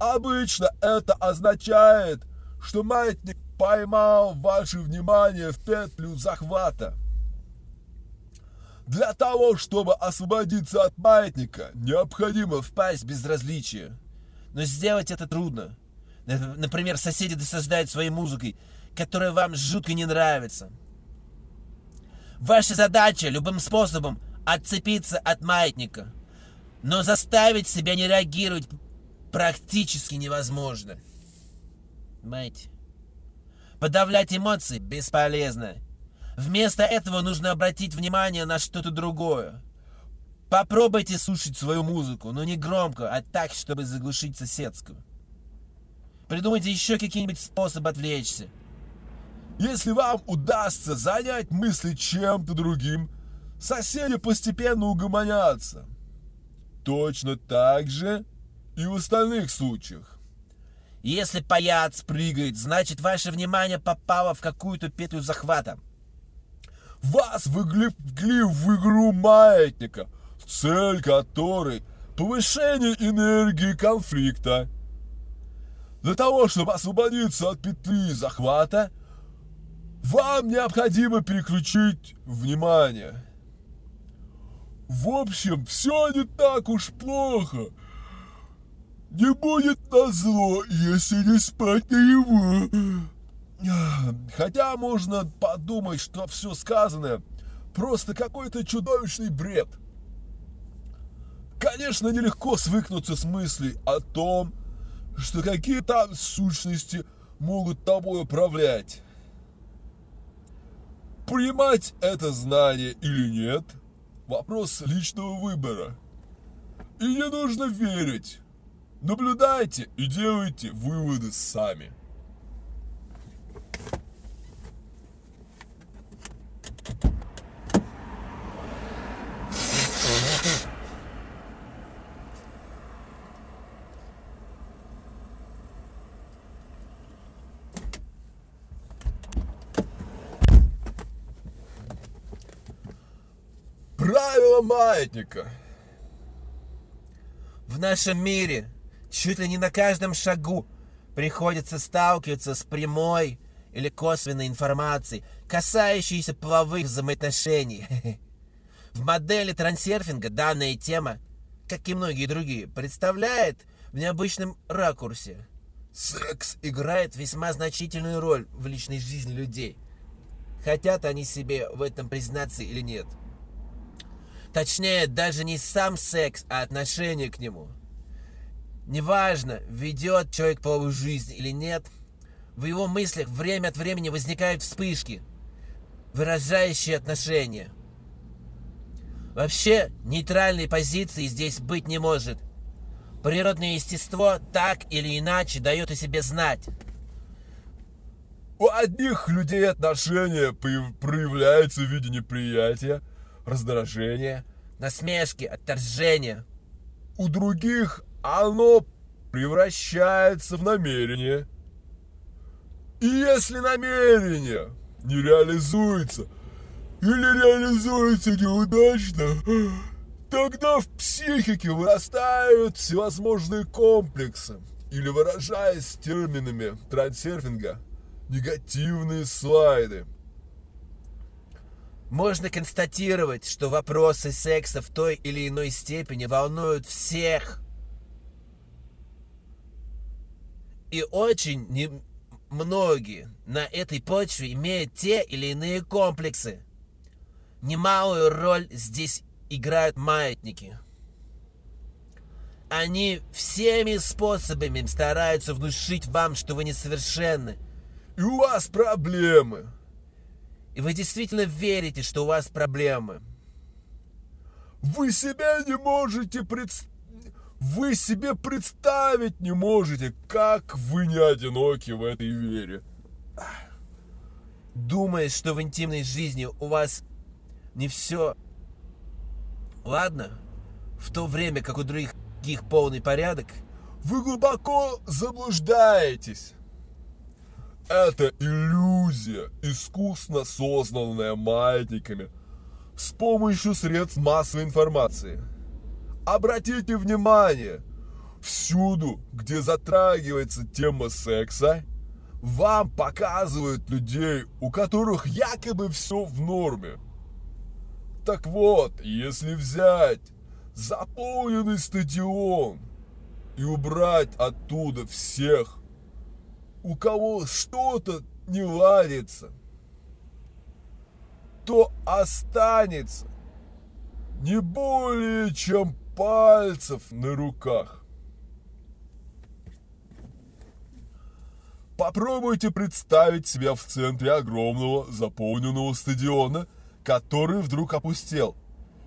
Обычно это означает, что маятник поймал ваше внимание в петлю захвата. Для того, чтобы освободиться от маятника, необходимо впасть в безразличие. Но сделать это трудно. Например, соседи досаждают своей музыкой, которая вам жутко не нравится. Ваша задача любым способом отцепиться от маятника. Но заставить себя не реагировать практически невозможно. Понимаете? Подавлять эмоции бесполезно. Вместо этого нужно обратить внимание на что-то другое. Попробуйте слушать свою музыку, но не громко, а так, чтобы заглушить соседскую. Придумайте еще какие-нибудь способы отвлечься. Если вам удастся занять мысли чем-то другим, соседи постепенно угомонятся. Точно так же и в остальных случаях. Если паяц прыгает, значит ваше внимание попало в какую-то петлю захвата. Вас ввели в игру маятника, цель которой повышение энергии конфликта. Для того, чтобы освободиться от петли захвата, вам необходимо переключить внимание. В общем, все не так уж плохо. Не будет назло, если не спать на его. Хотя можно подумать, что все сказанное просто какой-то чудовищный бред. Конечно, нелегко свыкнуться с мыслью о том, что какие-то сущности могут тобой управлять. Принимать это знание или нет – вопрос личного выбора. И не нужно верить. Наблюдайте и делайте выводы сами. Правило маятника. В нашем мире чуть ли не на каждом шагу приходится сталкиваться с прямой или косвенной информацией, касающейся половых взаимоотношений. <laughs> В модели трансерфинга данная тема, как и многие другие, представляет в необычном ракурсе. Секс играет весьма значительную роль в личной жизни людей. Хотят они себе в этом признаться или нет. Точнее, даже не сам секс, а отношение к нему. Неважно, ведет человек половую жизнь или нет, в его мыслях время от времени возникают вспышки, выражающие отношения. Вообще, нейтральной позиции здесь быть не может. Природное естество так или иначе дает о себе знать. У одних людей отношения проявляются в виде неприятия, раздражения, насмешки, отторжения. У других оно превращается в намерение. И если намерение не реализуется или реализуется неудачно, тогда в психике вырастают всевозможные комплексы или, выражаясь терминами трансерфинга, негативные слайды – можно констатировать, что вопросы секса в той или иной степени волнуют всех. И очень многие на этой почве имеют те или иные комплексы. Немалую роль здесь играют маятники. Они всеми способами стараются внушить вам, что вы несовершенны. И у вас проблемы и вы действительно верите, что у вас проблемы. Вы себе не можете представить... Вы себе представить не можете, как вы не одиноки в этой вере. Думаешь, что в интимной жизни у вас не все... Ладно, в то время, как у других полный порядок... Вы глубоко заблуждаетесь. Это иллюзия, искусно созданная маятниками с помощью средств массовой информации. Обратите внимание, всюду, где затрагивается тема секса, вам показывают людей, у которых якобы все в норме. Так вот, если взять заполненный стадион и убрать оттуда всех, у кого что-то не ладится, то останется не более чем пальцев на руках. Попробуйте представить себя в центре огромного заполненного стадиона, который вдруг опустел,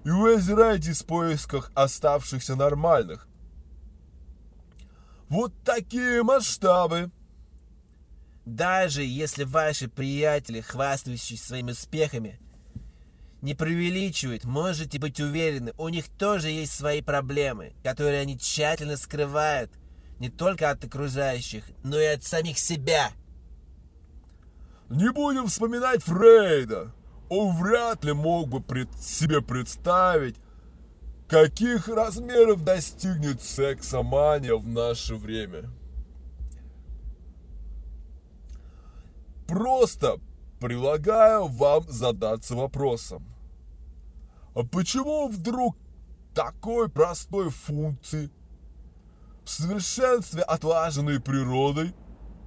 и вы озираетесь в поисках оставшихся нормальных. Вот такие масштабы – даже если ваши приятели, хвастающиеся своими успехами, не преувеличивают, можете быть уверены, у них тоже есть свои проблемы, которые они тщательно скрывают не только от окружающих, но и от самих себя. Не будем вспоминать Фрейда. Он вряд ли мог бы пред себе представить, каких размеров достигнет сексомания в наше время. Просто предлагаю вам задаться вопросом. А почему вдруг такой простой функции, в совершенстве отлаженной природой,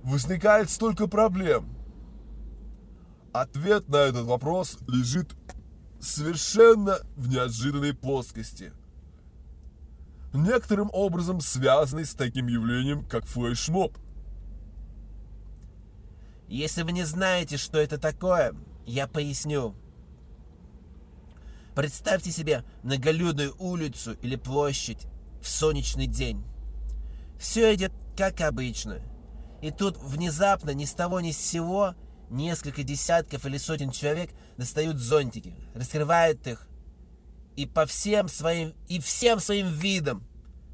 возникает столько проблем? Ответ на этот вопрос лежит совершенно в неожиданной плоскости. Некоторым образом связанный с таким явлением, как флешмоб – если вы не знаете, что это такое, я поясню. Представьте себе многолюдную улицу или площадь, в солнечный день. Все идет как обычно. И тут внезапно ни с того ни с сего несколько десятков или сотен человек достают зонтики, раскрывают их и по всем своим и всем своим видом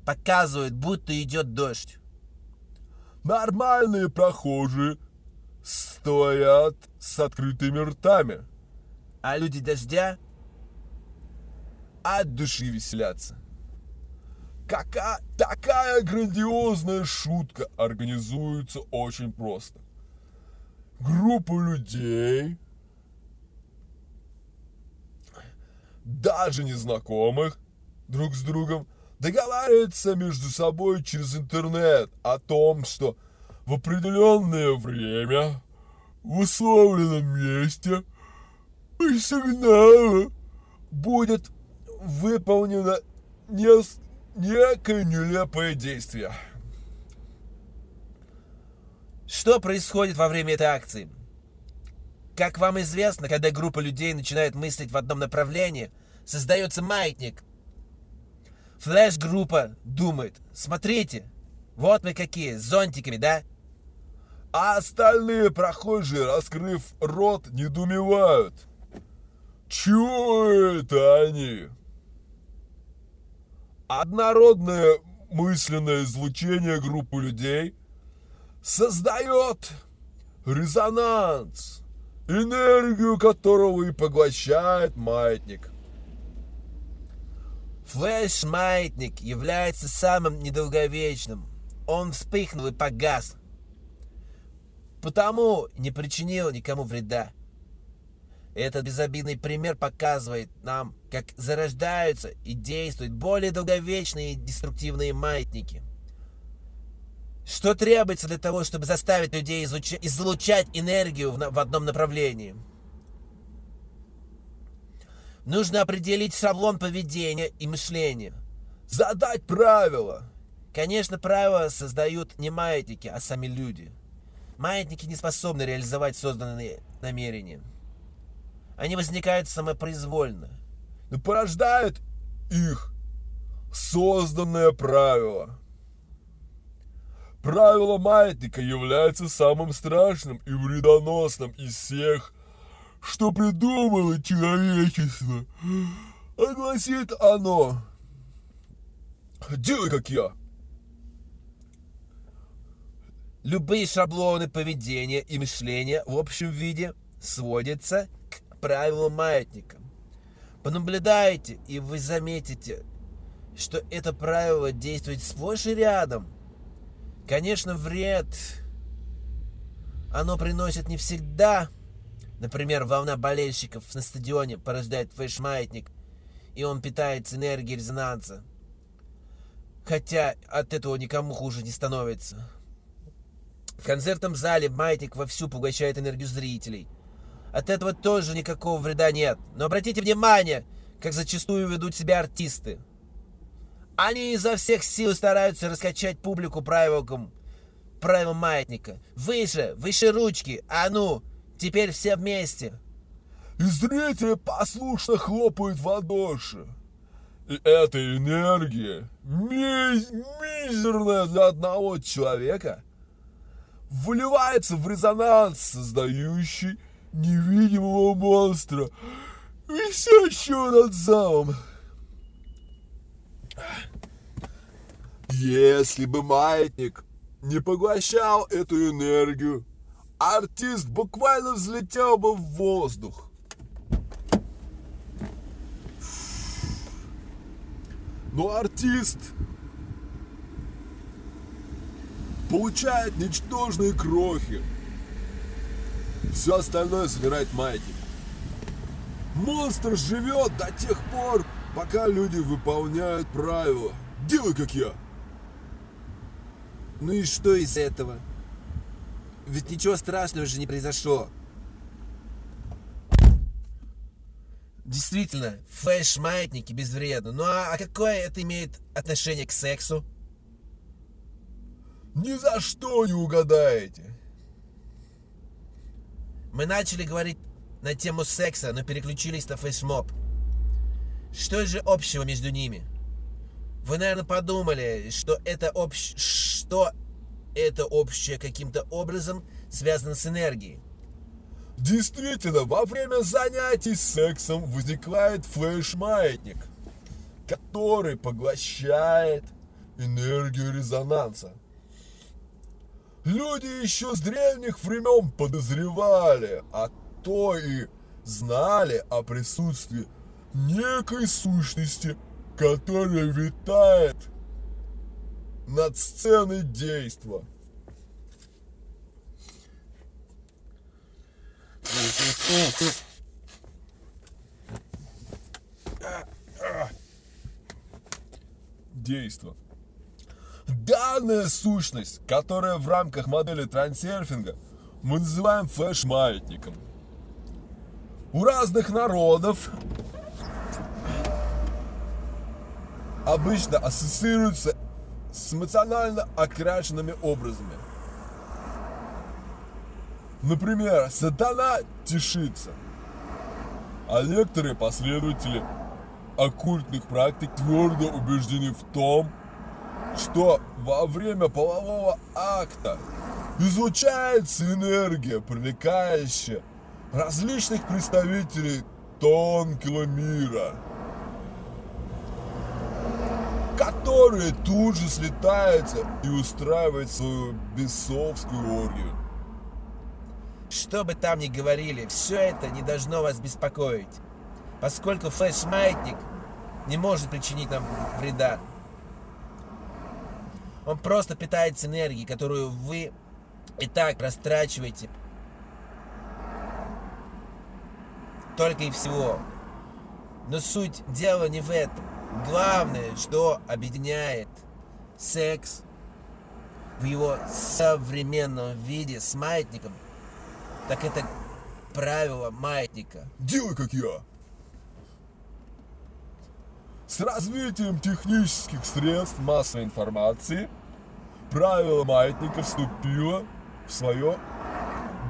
показывают, будто идет дождь. Нормальные прохожие стоят с открытыми ртами. А люди дождя от души веселятся. Какая, такая грандиозная шутка организуется очень просто. Группа людей, даже незнакомых друг с другом, договариваются между собой через интернет о том, что в определенное время в условленном месте по сигналу будет выполнено нес, некое нелепое действие. Что происходит во время этой акции? Как вам известно, когда группа людей начинает мыслить в одном направлении, создается маятник. Флэш-группа думает, смотрите, вот мы какие, с зонтиками, да? А остальные прохожие, раскрыв рот, недоумевают. Чего это они? Однородное мысленное излучение группы людей создает резонанс, энергию которого и поглощает маятник. Флэш-маятник является самым недолговечным. Он вспыхнул и погас. Потому не причинил никому вреда. Этот безобидный пример показывает нам, как зарождаются и действуют более долговечные деструктивные маятники. Что требуется для того, чтобы заставить людей излучать, энергию в одном направлении? Нужно определить шаблон поведения и мышления. Задать правила. Конечно, правила создают не маятники, а сами люди. Маятники не способны реализовать созданные намерения. Они возникают самопроизвольно. Но порождает их созданное правило. Правило маятника является самым страшным и вредоносным из всех, что придумало человечество. А гласит оно. Делай, как я. Любые шаблоны поведения и мышления в общем виде сводятся правилу маятника. Понаблюдайте, и вы заметите, что это правило действует сплошь и рядом. Конечно, вред оно приносит не всегда. Например, волна болельщиков на стадионе порождает флеш-маятник, и он питается энергией резонанса. Хотя от этого никому хуже не становится. В концертном зале маятник вовсю поглощает энергию зрителей – от этого тоже никакого вреда нет. Но обратите внимание, как зачастую ведут себя артисты. Они изо всех сил стараются раскачать публику правилом, правилом маятника. Выше, выше ручки, а ну, теперь все вместе. И зрители послушно хлопают в ладоши. И эта энергия, ми мизерная для одного человека, вливается в резонанс, создающий невидимого монстра, висящего над залом. Если бы маятник не поглощал эту энергию, артист буквально взлетел бы в воздух. Но артист получает ничтожные крохи все остальное собирает маятник. Монстр живет до тех пор, пока люди выполняют правила. Делай, как я. Ну и что из этого? Ведь ничего страшного же не произошло. Действительно, флеш-маятники безвредны. Ну а, а какое это имеет отношение к сексу? Ни за что не угадаете. Мы начали говорить на тему секса, но переключились на флешмоб. Что же общего между ними? Вы, наверное, подумали, что это, общ... что это общее каким-то образом связано с энергией. Действительно, во время занятий сексом возникает флеш-маятник, который поглощает энергию резонанса. Люди еще с древних времен подозревали, а то и знали о присутствии некой сущности, которая витает над сценой действа. Действо. Данная сущность, которая в рамках модели трансерфинга мы называем флеш-маятником. У разных народов обычно ассоциируется с эмоционально окрашенными образами. Например, сатана тишится, а некоторые последователи оккультных практик твердо убеждены в том, что во время полового акта излучается энергия, привлекающая различных представителей тонкого мира, которые тут же слетаются и устраивают свою бесовскую оргию. Что бы там ни говорили, все это не должно вас беспокоить, поскольку флеш-маятник не может причинить нам вреда. Он просто питается энергией, которую вы и так растрачиваете. Только и всего. Но суть дела не в этом. Главное, что объединяет секс в его современном виде с маятником, так это правило маятника. Делай как я. С развитием технических средств массовой информации правило маятника вступило в свое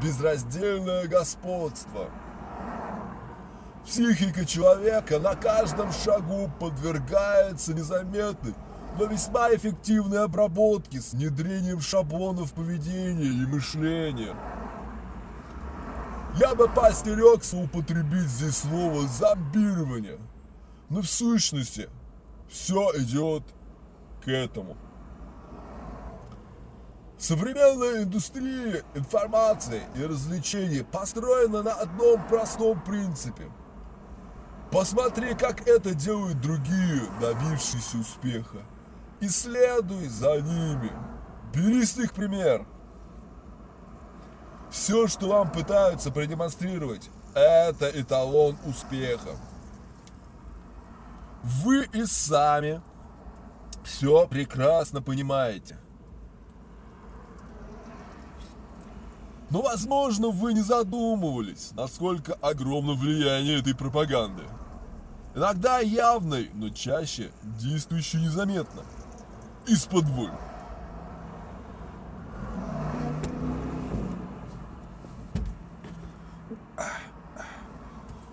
безраздельное господство. Психика человека на каждом шагу подвергается незаметной, но весьма эффективной обработке с внедрением шаблонов поведения и мышления. Я бы постерегся употребить здесь слово «зомбирование», но в сущности все идет к этому. Современная индустрия информации и развлечений построена на одном простом принципе. Посмотри, как это делают другие, добившиеся успеха. И следуй за ними. Бери с них пример. Все, что вам пытаются продемонстрировать, это эталон успеха. Вы и сами все прекрасно понимаете. Но, возможно, вы не задумывались, насколько огромно влияние этой пропаганды. Иногда явной, но чаще действующей незаметно. Из-под воль.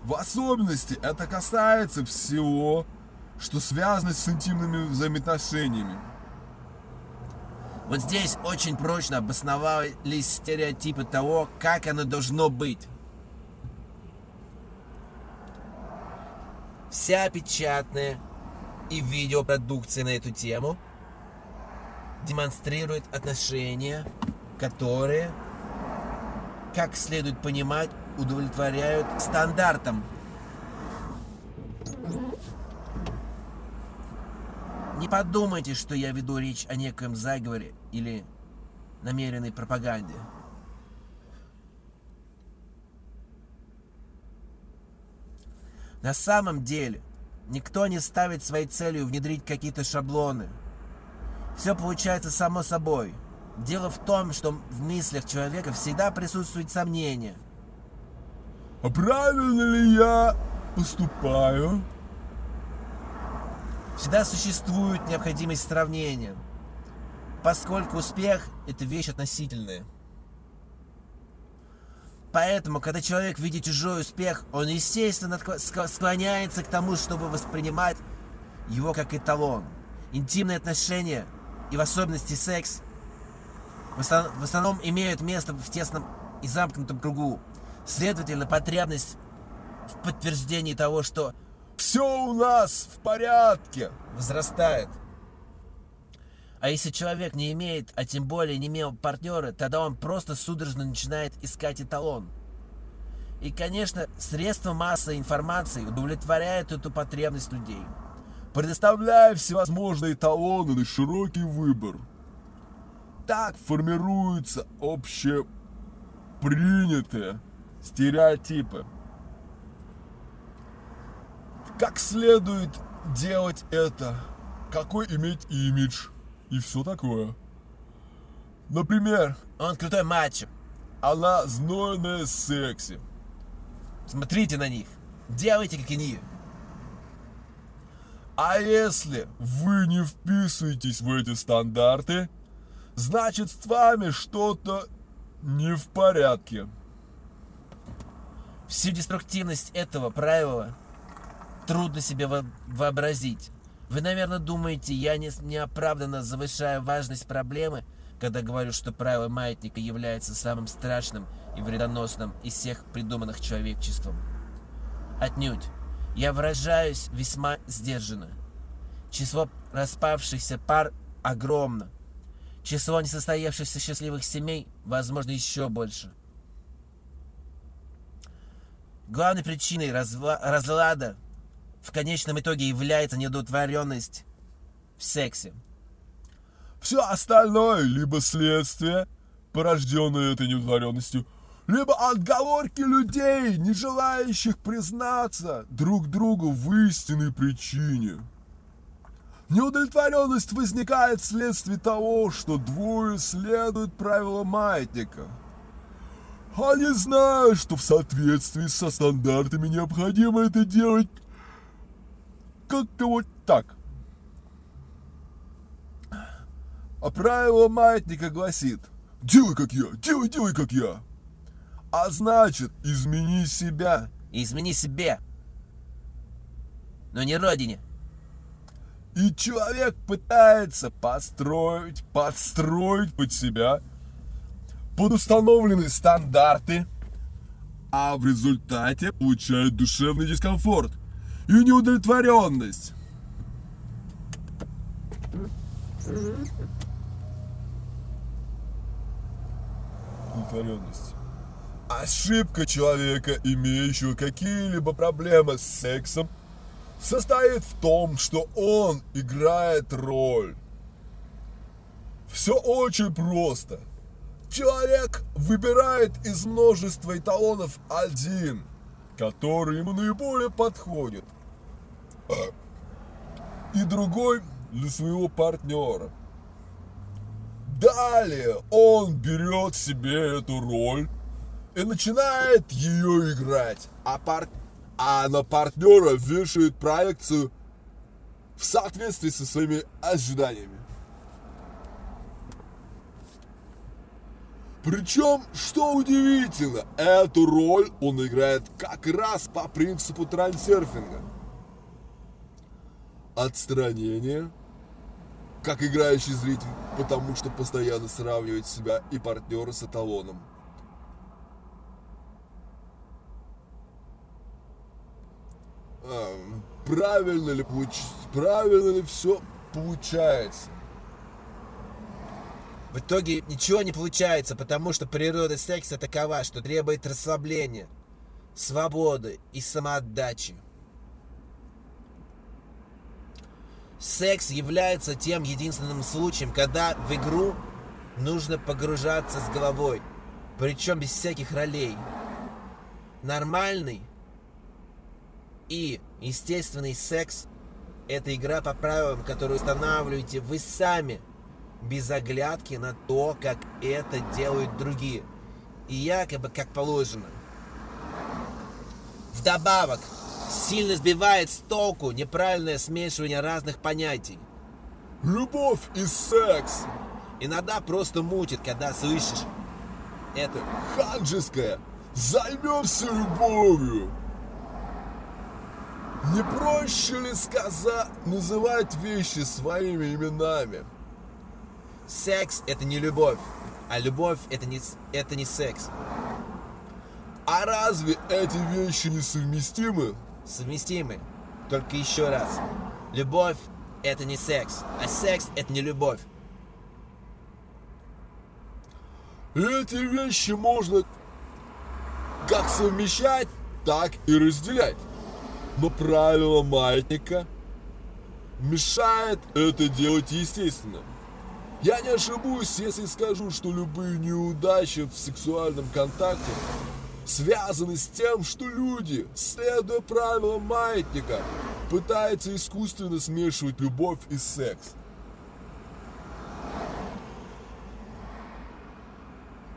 В особенности это касается всего, что связано с интимными взаимоотношениями. Вот здесь очень прочно обосновались стереотипы того, как оно должно быть. Вся печатная и видеопродукция на эту тему демонстрирует отношения, которые, как следует понимать, удовлетворяют стандартам. Не подумайте, что я веду речь о некоем заговоре или намеренной пропаганде. На самом деле, никто не ставит своей целью внедрить какие-то шаблоны. Все получается само собой. Дело в том, что в мыслях человека всегда присутствует сомнение. А правильно ли я поступаю? Всегда существует необходимость сравнения, поскольку успех – это вещь относительная. Поэтому, когда человек видит чужой успех, он, естественно, склоняется к тому, чтобы воспринимать его как эталон. Интимные отношения и в особенности секс в основ- в основном имеют место в тесном и замкнутом кругу. Следовательно, потребность в подтверждении того, что Все у нас в порядке. возрастает. А если человек не имеет, а тем более не имел партнера, тогда он просто судорожно начинает искать эталон. И, конечно, средства массовой информации удовлетворяют эту потребность людей. предоставляя всевозможные талоны на широкий выбор. Так формируются общепринятые стереотипы. Как следует делать это, какой иметь имидж и все такое. Например, Он крутой мачо. она знойная секси. Смотрите на них. Делайте, как они. А если вы не вписываетесь в эти стандарты, значит с вами что-то не в порядке. Всю деструктивность этого правила трудно себе во- вообразить. Вы, наверное, думаете, я не, неоправданно завышаю важность проблемы, когда говорю, что правило маятника является самым страшным и вредоносным из всех придуманных человечеством. Отнюдь. Я выражаюсь весьма сдержанно. Число распавшихся пар огромно. Число несостоявшихся счастливых семей, возможно, еще больше. Главной причиной разла- разлада в конечном итоге является неудовлетворенность в сексе. Все остальное либо следствие, порожденное этой неудовлетворенностью, либо отговорки людей, не желающих признаться друг другу в истинной причине. Неудовлетворенность возникает вследствие того, что двое следуют правилам маятника. Они знают, что в соответствии со стандартами необходимо это делать как-то вот так. А правило маятника гласит «Делай, как я, делай, делай, как я». А значит, измени себя. Измени себе. Но не родине. И человек пытается построить, подстроить под себя под установленные стандарты, а в результате получает душевный дискомфорт и неудовлетворенность. Удовлетворенность. Ошибка человека, имеющего какие-либо проблемы с сексом, состоит в том, что он играет роль. Все очень просто. Человек выбирает из множества эталонов один, который ему наиболее подходит. И другой для своего партнера. Далее он берет себе эту роль и начинает ее играть, а, пар- а на партнера вешает проекцию в соответствии со своими ожиданиями. Причем, что удивительно, эту роль он играет как раз по принципу трансерфинга. Отстранение, как играющий зритель, потому что постоянно сравнивает себя и партнера с эталоном. А, правильно ли получ... правильно ли все получается? В итоге ничего не получается, потому что природа секса такова, что требует расслабления, свободы и самоотдачи. Секс является тем единственным случаем, когда в игру нужно погружаться с головой, причем без всяких ролей. Нормальный и естественный секс – это игра по правилам, которые устанавливаете вы сами, без оглядки на то, как это делают другие, и якобы как положено. Вдобавок, сильно сбивает с толку неправильное смешивание разных понятий. Любовь и секс Иногда просто мутит, когда слышишь это. ханжеское. Займемся любовью. Не проще ли сказать, называть вещи своими именами? Секс – это не любовь, а любовь – это не, это не секс. А разве эти вещи несовместимы? Совместимы. Только еще раз. Любовь – это не секс, а секс – это не любовь. Эти вещи можно как совмещать, так и разделять. Но правило маятника мешает это делать естественно. Я не ошибусь, если скажу, что любые неудачи в сексуальном контакте связаны с тем, что люди, следуя правилам маятника, пытаются искусственно смешивать любовь и секс.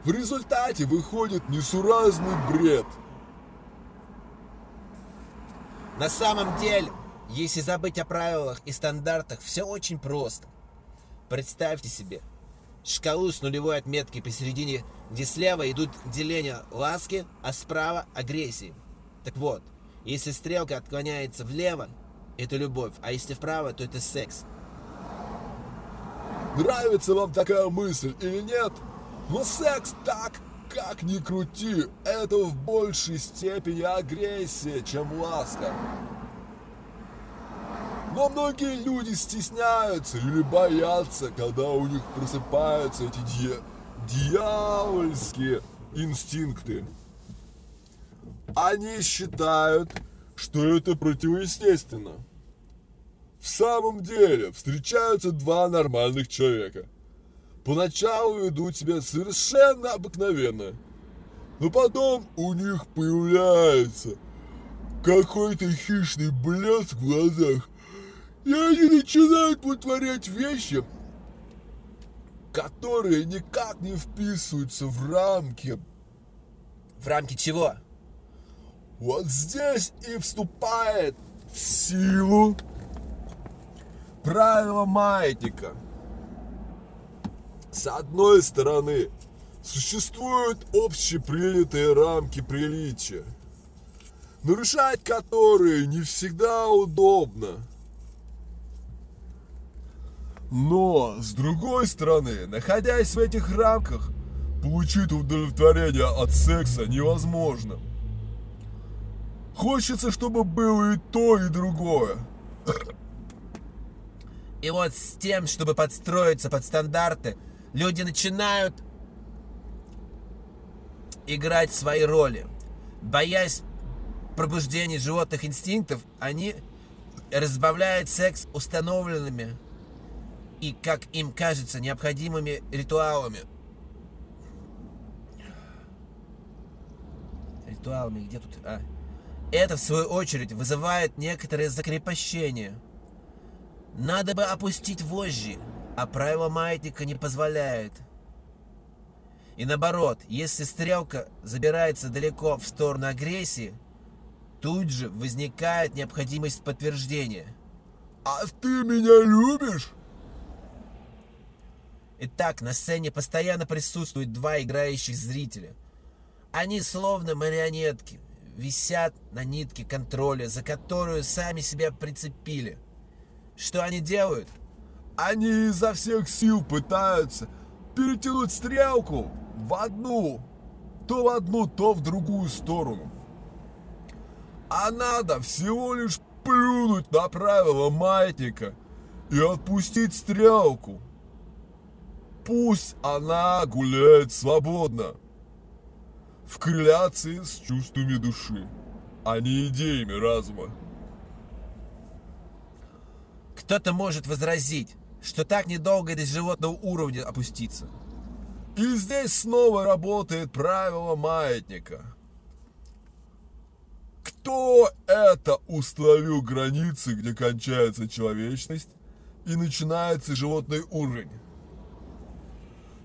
В результате выходит несуразный бред. На самом деле, если забыть о правилах и стандартах, все очень просто. Представьте себе шкалу с нулевой отметкой посередине, где слева идут деления ласки, а справа агрессии. Так вот, если стрелка отклоняется влево, это любовь, а если вправо, то это секс. Нравится вам такая мысль или нет? Но секс так, как ни крути, это в большей степени агрессия, чем ласка. Но многие люди стесняются или боятся, когда у них просыпаются эти дья... дьявольские инстинкты. Они считают, что это противоестественно. В самом деле, встречаются два нормальных человека. Поначалу ведут себя совершенно обыкновенно. Но потом у них появляется какой-то хищный блеск в глазах. И они начинают вытворять вещи, которые никак не вписываются в рамки. В рамки чего? Вот здесь и вступает в силу правило маятника. С одной стороны, существуют общепринятые рамки приличия, нарушать которые не всегда удобно. Но, с другой стороны, находясь в этих рамках, получить удовлетворение от секса невозможно. Хочется, чтобы было и то, и другое. И вот с тем, чтобы подстроиться под стандарты, люди начинают играть свои роли. Боясь пробуждения животных инстинктов, они разбавляют секс установленными и, как им кажется, необходимыми ритуалами. Ритуалами, где тут... А. Это, в свою очередь, вызывает некоторое закрепощение. Надо бы опустить вожжи, а правило маятника не позволяет. И наоборот, если стрелка забирается далеко в сторону агрессии, тут же возникает необходимость подтверждения. А ты меня любишь? Итак, на сцене постоянно присутствуют два играющих зрителя. Они словно марионетки, висят на нитке контроля, за которую сами себя прицепили. Что они делают? Они изо всех сил пытаются перетянуть стрелку в одну, то в одну, то в другую сторону. А надо всего лишь плюнуть на правила маятника и отпустить стрелку. Пусть она гуляет свободно. В корреляции с чувствами души, а не идеями разума. Кто-то может возразить, что так недолго до животного уровня опуститься. И здесь снова работает правило маятника. Кто это установил границы, где кончается человечность и начинается животный уровень?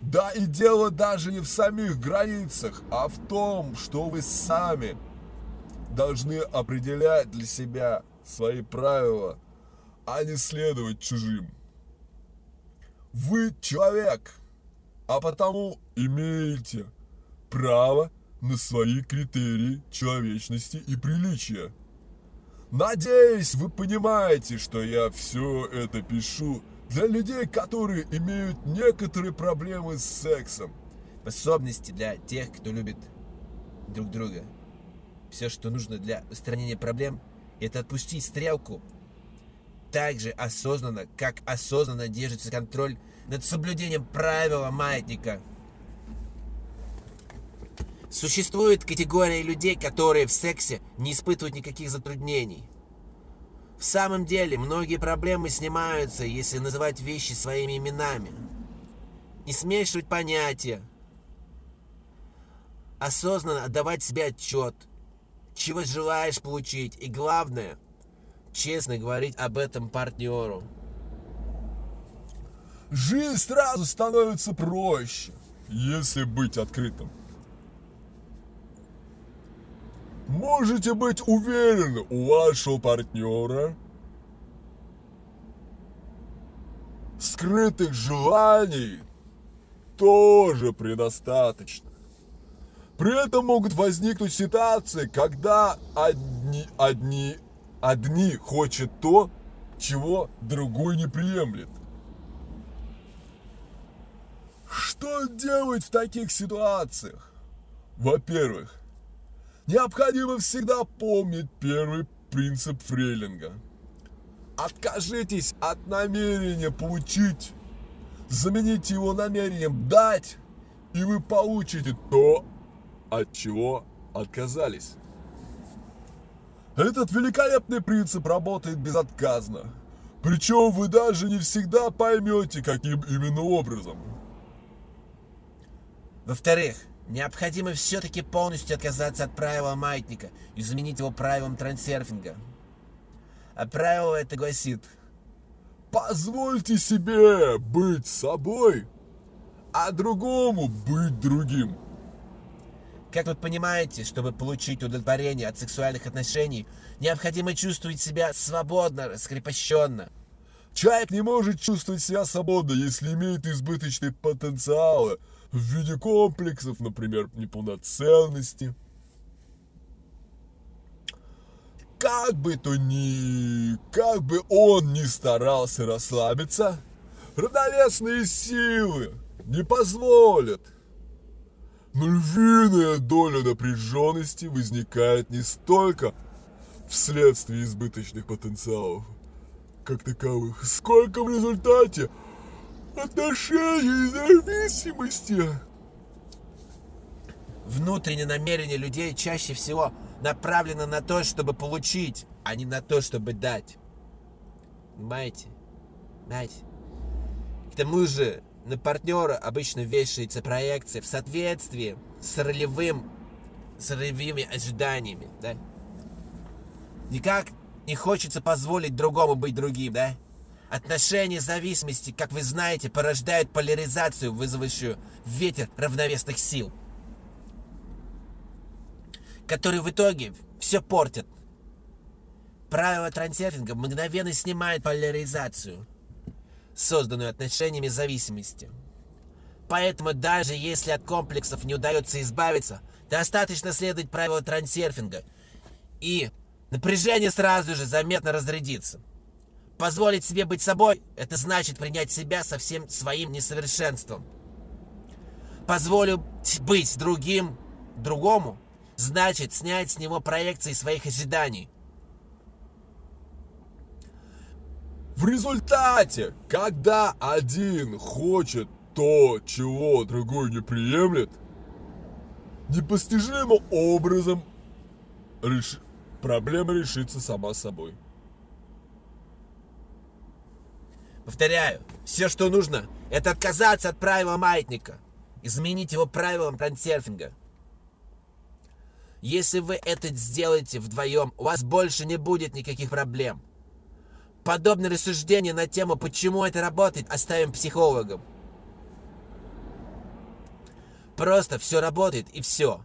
Да и дело даже не в самих границах, а в том, что вы сами должны определять для себя свои правила, а не следовать чужим. Вы человек, а потому имеете право на свои критерии человечности и приличия. Надеюсь, вы понимаете, что я все это пишу для людей, которые имеют некоторые проблемы с сексом. Способности для тех, кто любит друг друга. Все, что нужно для устранения проблем, это отпустить стрелку так же осознанно, как осознанно держится контроль над соблюдением правила маятника. Существует категория людей, которые в сексе не испытывают никаких затруднений. В самом деле, многие проблемы снимаются, если называть вещи своими именами. Не смешивать понятия. Осознанно отдавать себе отчет, чего желаешь получить. И главное, честно говорить об этом партнеру. Жизнь сразу становится проще, если быть открытым. Можете быть уверены, у вашего партнера скрытых желаний тоже предостаточно. При этом могут возникнуть ситуации, когда одни, одни, одни хочет то, чего другой не приемлет. Что делать в таких ситуациях? Во-первых, необходимо всегда помнить первый принцип фрейлинга. Откажитесь от намерения получить, замените его намерением дать, и вы получите то, от чего отказались. Этот великолепный принцип работает безотказно. Причем вы даже не всегда поймете, каким именно образом. Во-вторых, необходимо все-таки полностью отказаться от правила маятника и заменить его правилом трансерфинга. А правило это гласит Позвольте себе быть собой, а другому быть другим. Как вы понимаете, чтобы получить удовлетворение от сексуальных отношений, необходимо чувствовать себя свободно, раскрепощенно. Человек не может чувствовать себя свободно, если имеет избыточные потенциалы в виде комплексов, например, неполноценности. Как бы то ни... Как бы он ни старался расслабиться, равновесные силы не позволят – но львиная доля напряженности возникает не столько вследствие избыточных потенциалов, как таковых, сколько в результате отношений зависимости. Внутреннее намерение людей чаще всего направлено на то, чтобы получить, а не на то, чтобы дать. Понимаете? Понимаете? К тому же, на партнера обычно вешается проекция в соответствии с ролевым, с ролевыми ожиданиями, да? Никак не хочется позволить другому быть другим, да? Отношения зависимости, как вы знаете, порождают поляризацию, вызывающую ветер равновесных сил, который в итоге все портит. Правило трансерфинга мгновенно снимает поляризацию – созданную отношениями зависимости. Поэтому даже если от комплексов не удается избавиться, достаточно следовать правилу трансерфинга, и напряжение сразу же заметно разрядится. Позволить себе быть собой – это значит принять себя со всем своим несовершенством. Позволю быть другим, другому – значит снять с него проекции своих ожиданий – В результате, когда один хочет то, чего другой не приемлет, непостижимым образом реш... проблема решится сама собой. Повторяю, все, что нужно, это отказаться от правила маятника, изменить его правилам трансерфинга. Если вы это сделаете вдвоем, у вас больше не будет никаких проблем. Подобные рассуждения на тему, почему это работает, оставим психологам. Просто все работает и все.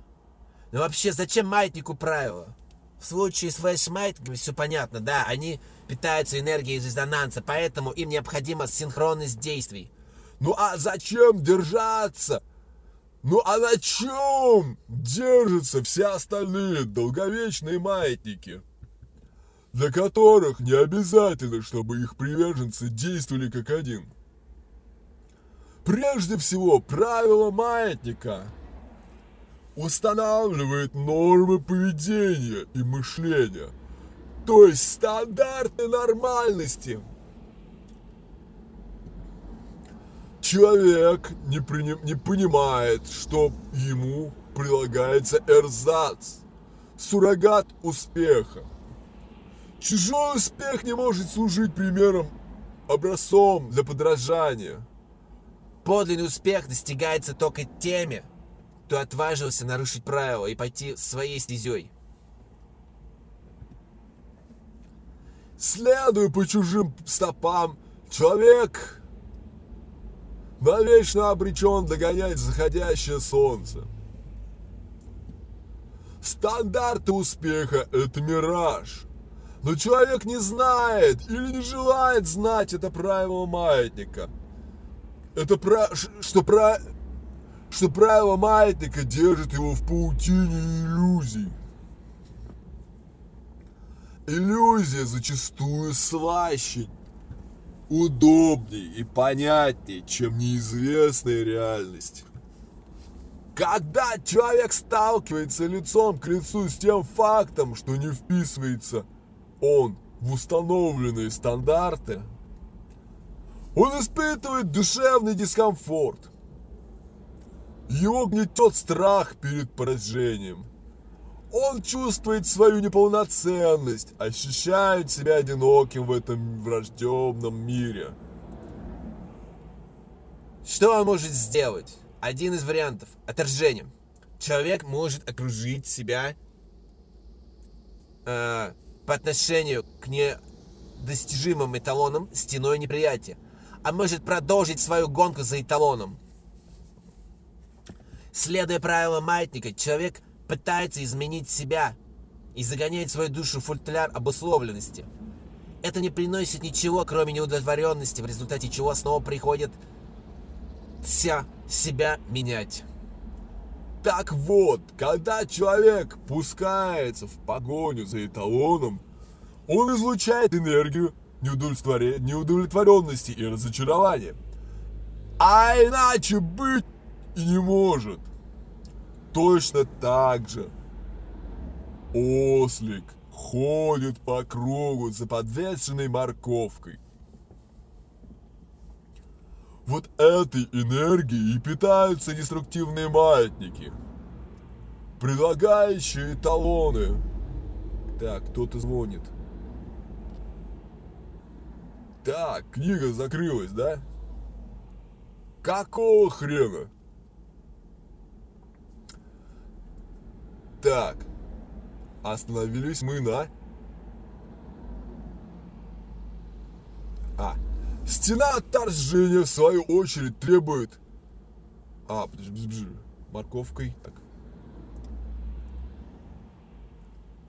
Но вообще, зачем маятнику правила? В случае с флеш-маятниками все понятно, да, они питаются энергией из резонанса, поэтому им необходима синхронность действий. Ну а зачем держаться? Ну а на чем держатся все остальные долговечные маятники? для которых не обязательно, чтобы их приверженцы действовали как один. Прежде всего, правило маятника устанавливает нормы поведения и мышления, то есть стандарты нормальности. Человек не, приним, не понимает, что ему прилагается эрзац, суррогат успеха. Чужой успех не может служить примером, образцом для подражания. Подлинный успех достигается только теми, кто отважился нарушить правила и пойти своей стезей. Следуя по чужим стопам, человек навечно обречен догонять заходящее солнце. Стандарты успеха – это мираж. Но человек не знает или не желает знать это правило маятника. Это про, что, про, что правило маятника держит его в паутине иллюзий. Иллюзия зачастую слаще, удобнее и понятнее, чем неизвестная реальность. Когда человек сталкивается лицом к лицу с тем фактом, что не вписывается он в установленные стандарты, он испытывает душевный дискомфорт. Его гнетет страх перед поражением. Он чувствует свою неполноценность, ощущает себя одиноким в этом враждебном мире. Что он может сделать? Один из вариантов – отторжение. Человек может окружить себя э, по отношению к недостижимым эталонам стеной неприятия, а может продолжить свою гонку за эталоном. Следуя правилам маятника, человек пытается изменить себя и загоняет свою душу в футляр обусловленности. Это не приносит ничего, кроме неудовлетворенности, в результате чего снова приходит вся себя менять. Так вот, когда человек пускается в погоню за эталоном, он излучает энергию неудовлетворенности и разочарования. А иначе быть и не может. Точно так же ослик ходит по кругу за подвешенной морковкой. Вот этой энергией и питаются деструктивные маятники, предлагающие талоны. Так, кто-то звонит. Так, книга закрылась, да? Какого хрена? Так, остановились мы на... А, стена отторжения в свою очередь требует... А, подожди, подожди, морковкой, так.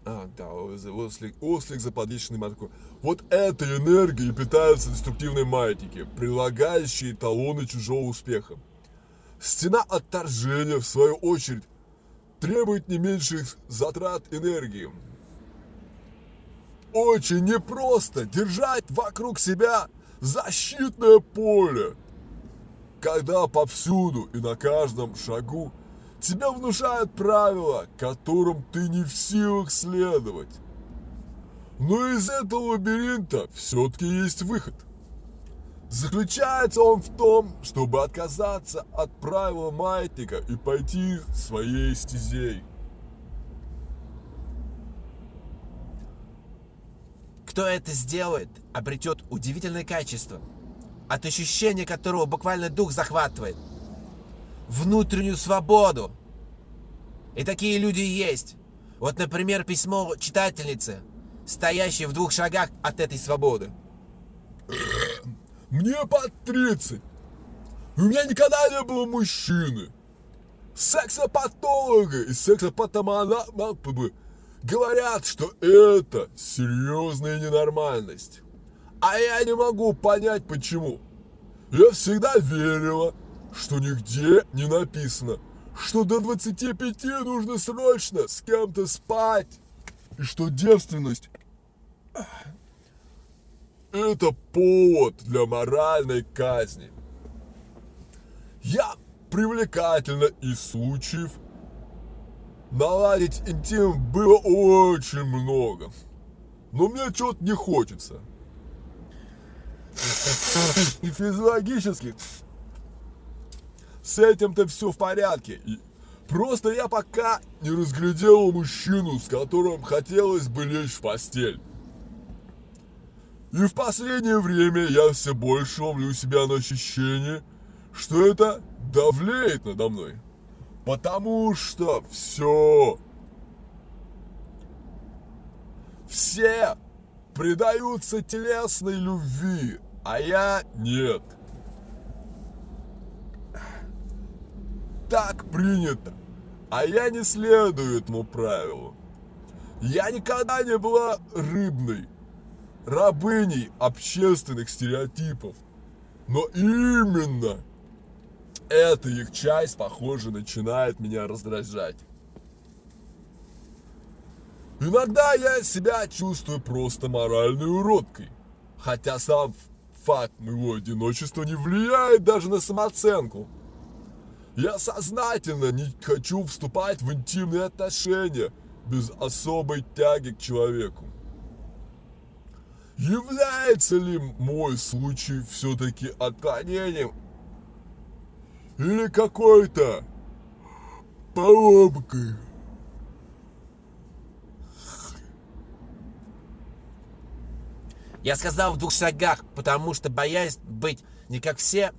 А, да, ослик, ослик за подвешенной морковкой. Вот этой энергией питаются деструктивные маятники, прилагающие талоны чужого успеха. Стена отторжения, в свою очередь, требует не меньших затрат энергии. Очень непросто держать вокруг себя защитное поле, когда повсюду и на каждом шагу тебя внушают правила, которым ты не в силах следовать. Но из этого лабиринта все-таки есть выход – Заключается он в том, чтобы отказаться от правила маятника и пойти своей стезей. Кто это сделает, обретет удивительное качество, от ощущения которого буквально дух захватывает. Внутреннюю свободу. И такие люди есть. Вот, например, письмо читательницы, стоящей в двух шагах от этой свободы. Мне под 30. У меня никогда не было мужчины. Сексопатологи и сексопатоманапы говорят, что это серьезная ненормальность. А я не могу понять почему. Я всегда верила, что нигде не написано, что до 25 нужно срочно с кем-то спать, и что девственность Это повод для моральной казни. Я привлекательна и случаев наладить интим было очень много. Но мне что-то не хочется. И физиологически с этим-то все в порядке. И просто я пока не разглядел мужчину, с которым хотелось бы лечь в постель. И в последнее время я все больше ловлю себя на ощущение, что это давлеет надо мной. Потому что все, все предаются телесной любви, а я нет. Так принято, а я не следую этому правилу. Я никогда не была рыбной, рабыней общественных стереотипов. Но именно эта их часть, похоже, начинает меня раздражать. Иногда я себя чувствую просто моральной уродкой. Хотя сам факт моего одиночества не влияет даже на самооценку. Я сознательно не хочу вступать в интимные отношения без особой тяги к человеку. Является ли мой случай все-таки отклонением или какой-то поломкой? Я сказал в двух шагах, потому что боясь быть не как все,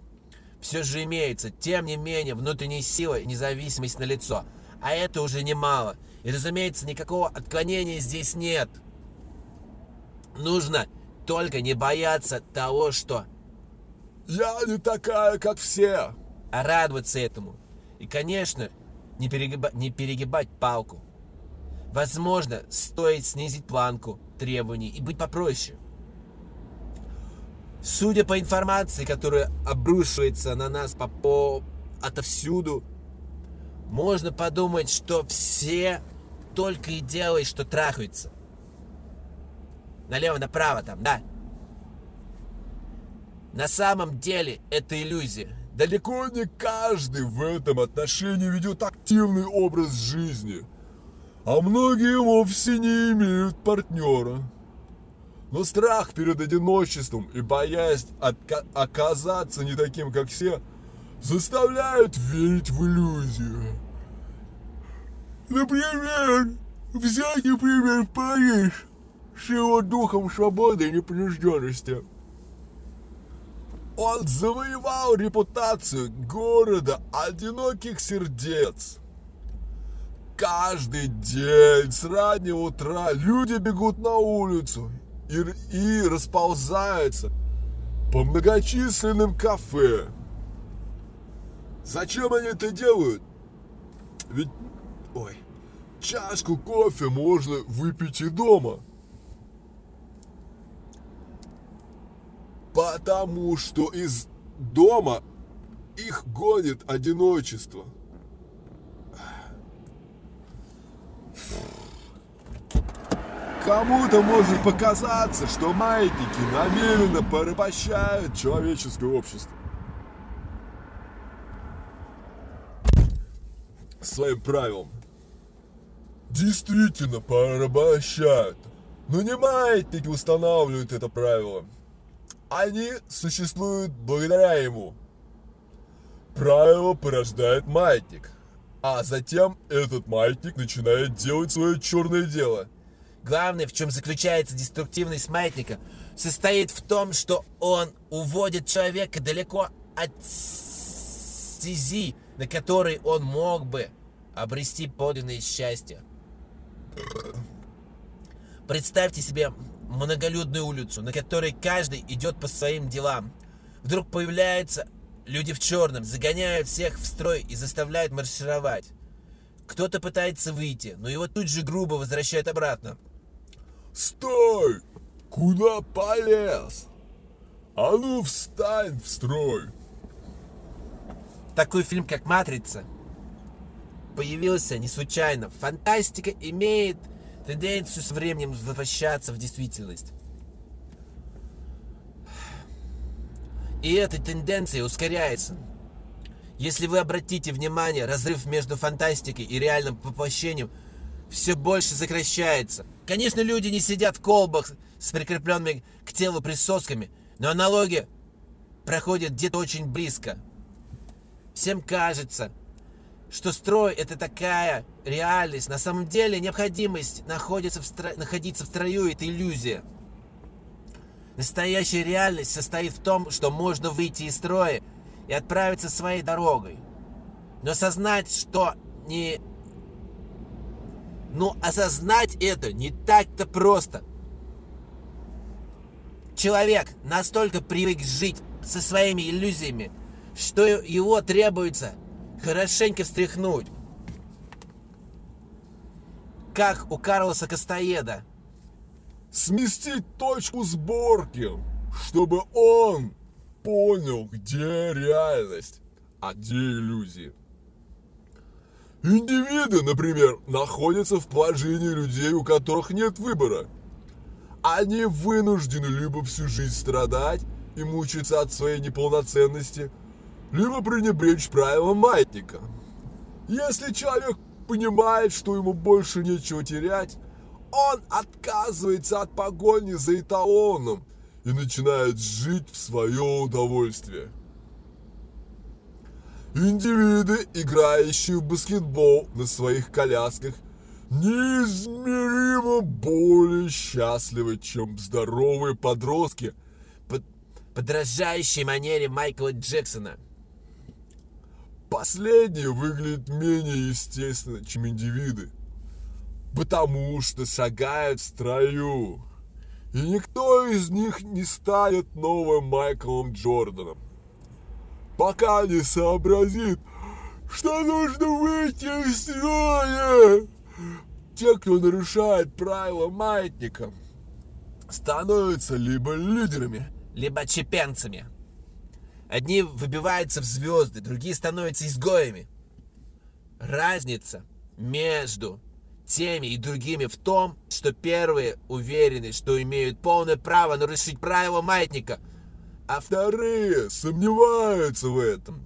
все же имеется. Тем не менее, внутренняя сила и независимость на лицо. А это уже немало. И, разумеется, никакого отклонения здесь нет. Нужно только не бояться того, что... Я не такая, как все. А радоваться этому. И, конечно, не, перегиба... не перегибать палку. Возможно, стоит снизить планку требований и быть попроще. Судя по информации, которая обрушивается на нас по, по отовсюду, можно подумать, что все только и делают, что трахаются. Налево-направо там, да. На самом деле это иллюзия. Далеко не каждый в этом отношении ведет активный образ жизни, а многие вовсе не имеют партнера. Но страх перед одиночеством и боязнь оказаться не таким, как все, заставляют верить в иллюзию. Например, взять, например, Париж с его духом свободы и непринужденности. Он завоевал репутацию города одиноких сердец. Каждый день с раннего утра люди бегут на улицу и, и расползаются по многочисленным кафе. Зачем они это делают? Ведь, ой, чашку кофе можно выпить и дома. Потому что из дома их гонит одиночество. Кому-то может показаться, что маятники намеренно порабощают человеческое общество. Своим правилам. Действительно порабощают. Но не маятники устанавливают это правило. Они существуют благодаря ему. Правило порождает маятник. А затем этот маятник начинает делать свое черное дело – Главное, в чем заключается деструктивность маятника, состоит в том, что он уводит человека далеко от стези, на которой он мог бы обрести подлинное счастье. Представьте себе многолюдную улицу, на которой каждый идет по своим делам. Вдруг появляются люди в черном, загоняют всех в строй и заставляют маршировать. Кто-то пытается выйти, но его тут же грубо возвращают обратно. Стой! Куда полез? А ну встань в строй! Такой фильм, как «Матрица», появился не случайно. Фантастика имеет тенденцию со временем возвращаться в действительность. И эта тенденция ускоряется. Если вы обратите внимание, разрыв между фантастикой и реальным воплощением все больше сокращается. Конечно, люди не сидят в колбах с прикрепленными к телу присосками, но аналогия проходит где-то очень близко. Всем кажется, что строй это такая реальность. На самом деле необходимость находится в стро... находиться в строю это иллюзия. Настоящая реальность состоит в том, что можно выйти из строя и отправиться своей дорогой. Но осознать, что не... Ну, осознать это не так-то просто. Человек настолько привык жить со своими иллюзиями, что его требуется хорошенько встряхнуть. Как у Карлоса Костоеда – сместить точку сборки, чтобы он понял, где реальность, а где иллюзии. Индивиды, например, находятся в положении людей, у которых нет выбора. Они вынуждены либо всю жизнь страдать и мучиться от своей неполноценности, либо пренебречь правилам маятника. Если человек понимает, что ему больше нечего терять, он отказывается от погони за эталоном и начинает жить в свое удовольствие. Индивиды, играющие в баскетбол на своих колясках, неизмеримо более счастливы, чем здоровые подростки, под, подражающей манере Майкла Джексона. Последние выглядят менее естественно, чем индивиды потому что шагают в строю. И никто из них не станет новым Майклом Джорданом. Пока не сообразит, что нужно выйти из строя. Те, кто нарушает правила маятника, становятся либо лидерами, либо чепенцами. Одни выбиваются в звезды, другие становятся изгоями. Разница между теми и другими в том, что первые уверены, что имеют полное право нарушить правила маятника, а вторые сомневаются в этом.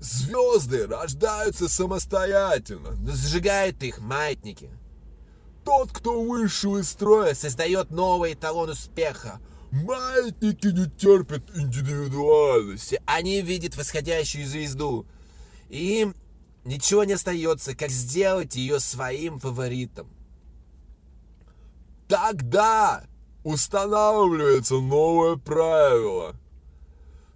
Звезды рождаются самостоятельно, но сжигают их маятники. Тот, кто вышел из строя, создает новый эталон успеха. Маятники не терпят индивидуальности. Они видят восходящую звезду. И им Ничего не остается, как сделать ее своим фаворитом. Тогда устанавливается новое правило.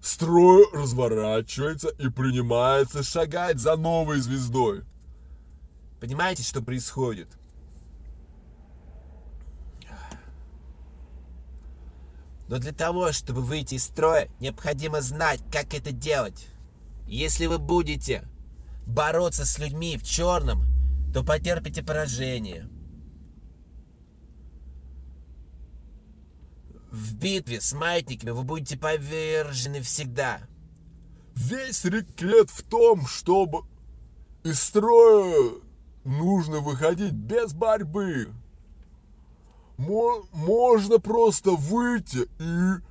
Строй разворачивается и принимается шагать за новой звездой. Понимаете, что происходит? Но для того, чтобы выйти из строя, необходимо знать, как это делать. Если вы будете бороться с людьми в черном, то потерпите поражение. В битве с маятниками вы будете повержены всегда. Весь рекет в том, чтобы из строя нужно выходить без борьбы. Можно просто выйти и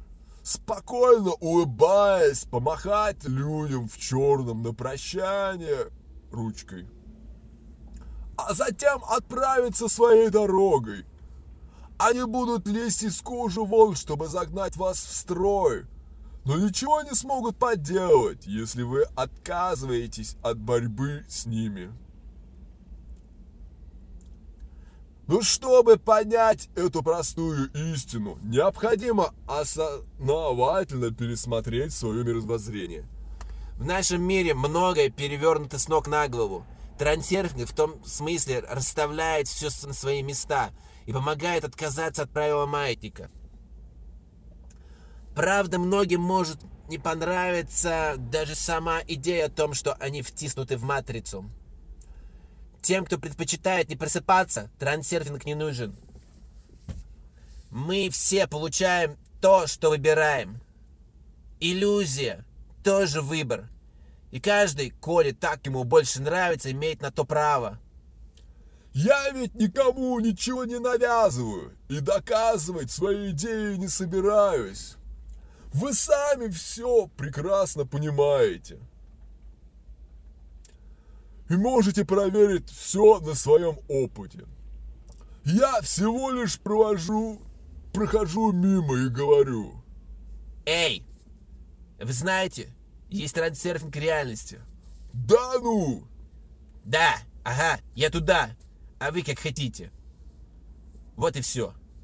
спокойно улыбаясь, помахать людям в черном на прощание ручкой. А затем отправиться своей дорогой. Они будут лезть из кожи вон, чтобы загнать вас в строй. Но ничего не смогут поделать, если вы отказываетесь от борьбы с ними. Но чтобы понять эту простую истину, необходимо основательно пересмотреть свое мировоззрение. В нашем мире многое перевернуто с ног на голову. Трансерфинг в том смысле расставляет все на свои места и помогает отказаться от правила маятника. Правда, многим может не понравиться даже сама идея о том, что они втиснуты в матрицу. Тем, кто предпочитает не просыпаться, трансерфинг не нужен. Мы все получаем то, что выбираем. Иллюзия – тоже выбор. И каждый, коли так ему больше нравится, имеет на то право. Я ведь никому ничего не навязываю и доказывать свои идеи не собираюсь. Вы сами все прекрасно понимаете. И можете проверить все на своем опыте. Я всего лишь провожу, прохожу мимо и говорю. Эй, вы знаете, есть трансерфинг реальности. Да ну! Да, ага, я туда, а вы как хотите. Вот и все.